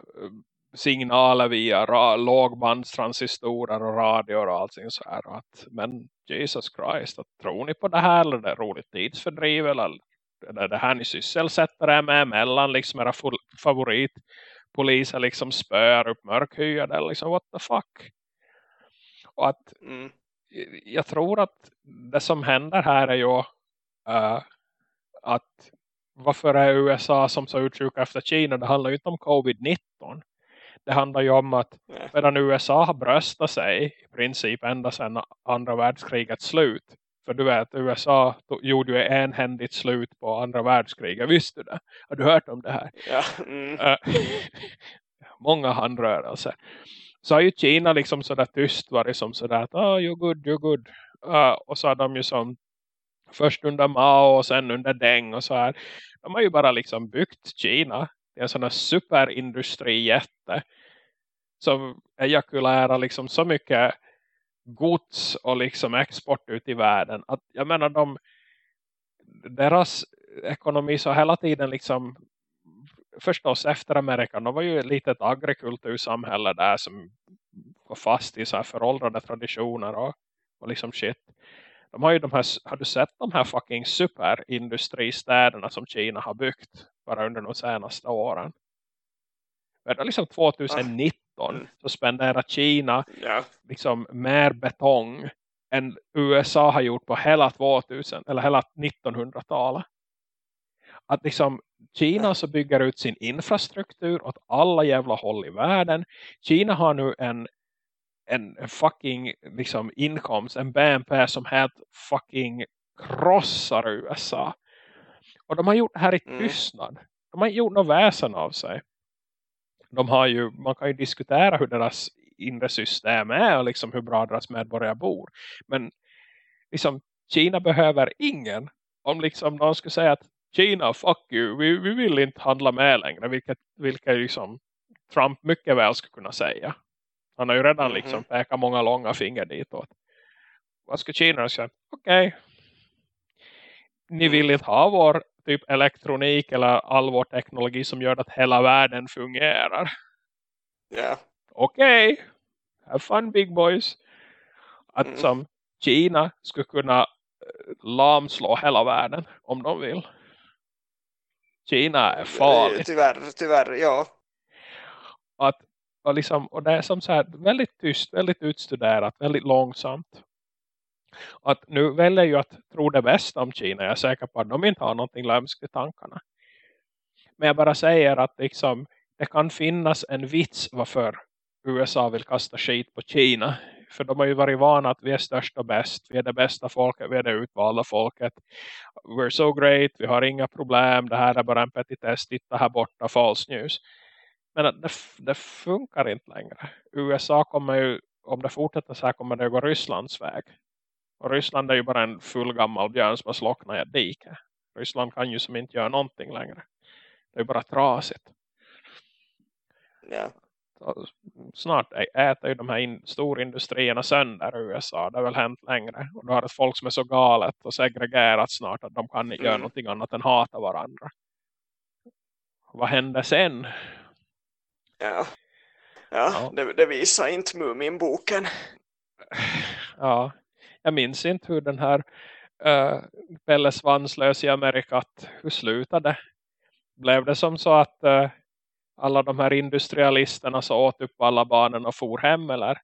signaler via lågbandstransistorer och radio och allting så här. Att, men Jesus Christ, att, tror ni på det här eller det är roligt tidsfördriv eller är det här ni sysselsätter er med mellan liksom era favoritpoliser liksom spör upp mörkhyade eller liksom what the fuck. Och att mm. jag tror att det som händer här är ju uh, att varför är USA som så utsjuka efter Kina? Det handlar ju inte om covid-19. Det handlar ju om att medan USA har bröstat sig i princip ända sedan andra världskrigets slut. För du vet, USA gjorde ju enhändigt slut på andra världskriget. Visste du det? Har du hört om det här? Ja. Mm. Uh, många handrörelser. Så har ju Kina liksom sådär tyst varit som sådär att oh, you're good, you're good. Uh, och så har de ju som först under Mao och sen under Deng och så här. De har ju bara liksom byggt Kina en sån här superindustrijätte som ejakulärar liksom så mycket gods och liksom export ut i världen. Att, jag menar de deras ekonomi så hela tiden liksom förstås efter Amerika, de var ju ett litet agrikultursamhälle där som var fast i så här föråldrade traditioner och, och liksom shit. De har ju de här, har du sett de här fucking superindustristäderna som Kina har byggt bara under de senaste åren? Men liksom 2019 ah. mm. så spenderar Kina yeah. liksom mer betong än USA har gjort på hela 2000 eller hela 1900-talet. Att liksom Kina så bygger ut sin infrastruktur åt alla jävla håll i världen. Kina har nu en en fucking liksom inkomst, en BNP som helt fucking krossar USA. Och de har gjort det här i mm. tystnad. De har inte gjort något väsen av sig. De har ju, man kan ju diskutera hur deras inre system är och liksom hur bra deras medborgare bor. Men liksom Kina behöver ingen. Om liksom någon skulle säga att Kina, fuck you, vi, vi vill inte handla med längre. Vilket, vilket liksom Trump mycket väl skulle kunna säga. Han har ju redan mm -hmm. liksom pekat många långa finger ditåt. Vad ska Kina säga? Okej. Okay. Ni vill mm. inte ha vår typ elektronik eller all vår teknologi som gör att hela världen fungerar. Ja. Yeah. Okej. Okay. Have fun big boys. Att mm. som Kina skulle kunna eh, lamslå hela världen om de vill. Kina är farligt. Tyvärr, tyvärr, ja. Att och, liksom, och det är som så här väldigt tyst, väldigt utstuderat, väldigt långsamt. Att nu väljer jag att tro det bästa om Kina. Jag är säker på att de inte har någonting lömskt i tankarna. Men jag bara säger att liksom, det kan finnas en vits varför USA vill kasta skit på Kina. För de har ju varit vana att vi är störst och bäst. Vi är det bästa folket, vi är det utvalda folket. We're so great, vi har inga problem. Det här är bara en petitess, titta här borta, false news. Men det, det funkar inte längre. USA kommer ju, om det fortsätter så här kommer det gå Rysslands väg. Och Ryssland är ju bara en full gammal björn som har slocknat i ett dike. Ryssland kan ju som inte göra någonting längre. Det är bara trasigt. Ja. snart äter ju de här in, storindustrierna sönder i USA. Det har väl hänt längre. Och då har ett folk som är så galet och segregerat snart att de kan inte mm. göra någonting annat än hata varandra. Vad händer sen? Ja, ja, ja. Det, det visar inte Mumin-boken. Ja, jag minns inte hur den här uh, Pelle Svanslös i Amerikat, hur slutade. Blev det som så att uh, alla de här industrialisterna så åt upp alla barnen och for hem eller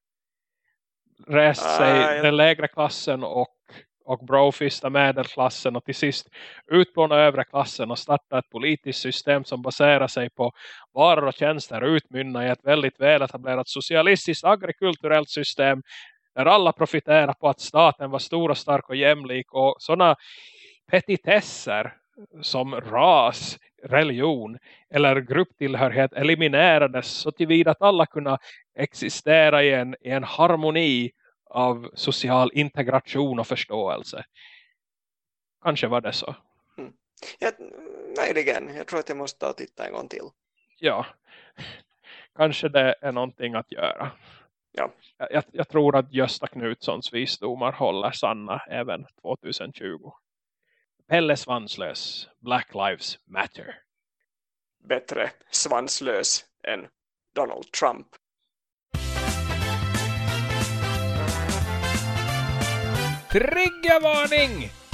rest sig ah, den lägre klassen och och brofista medelklassen och till sist utplåna övre klassen och starta ett politiskt system som baserar sig på varor och tjänster utmynna i ett väldigt väletablerat socialistiskt agrikulturellt system där alla profiterar på att staten var stor och stark och jämlik och sådana petitesser som ras, religion eller grupptillhörighet eliminerades så tillvida att alla kunde existera i en, i en harmoni av social integration och förståelse. Kanske var det så. Mm. Ja, möjligen. Jag tror att jag måste ta och titta en gång till. Ja. Kanske det är någonting att göra. Ja. Jag, jag tror att Gösta Knutssons visdomar håller sanna även 2020. Pelle Svanslös, Black Lives Matter. bättre svanslös än Donald Trump. Triggervarning!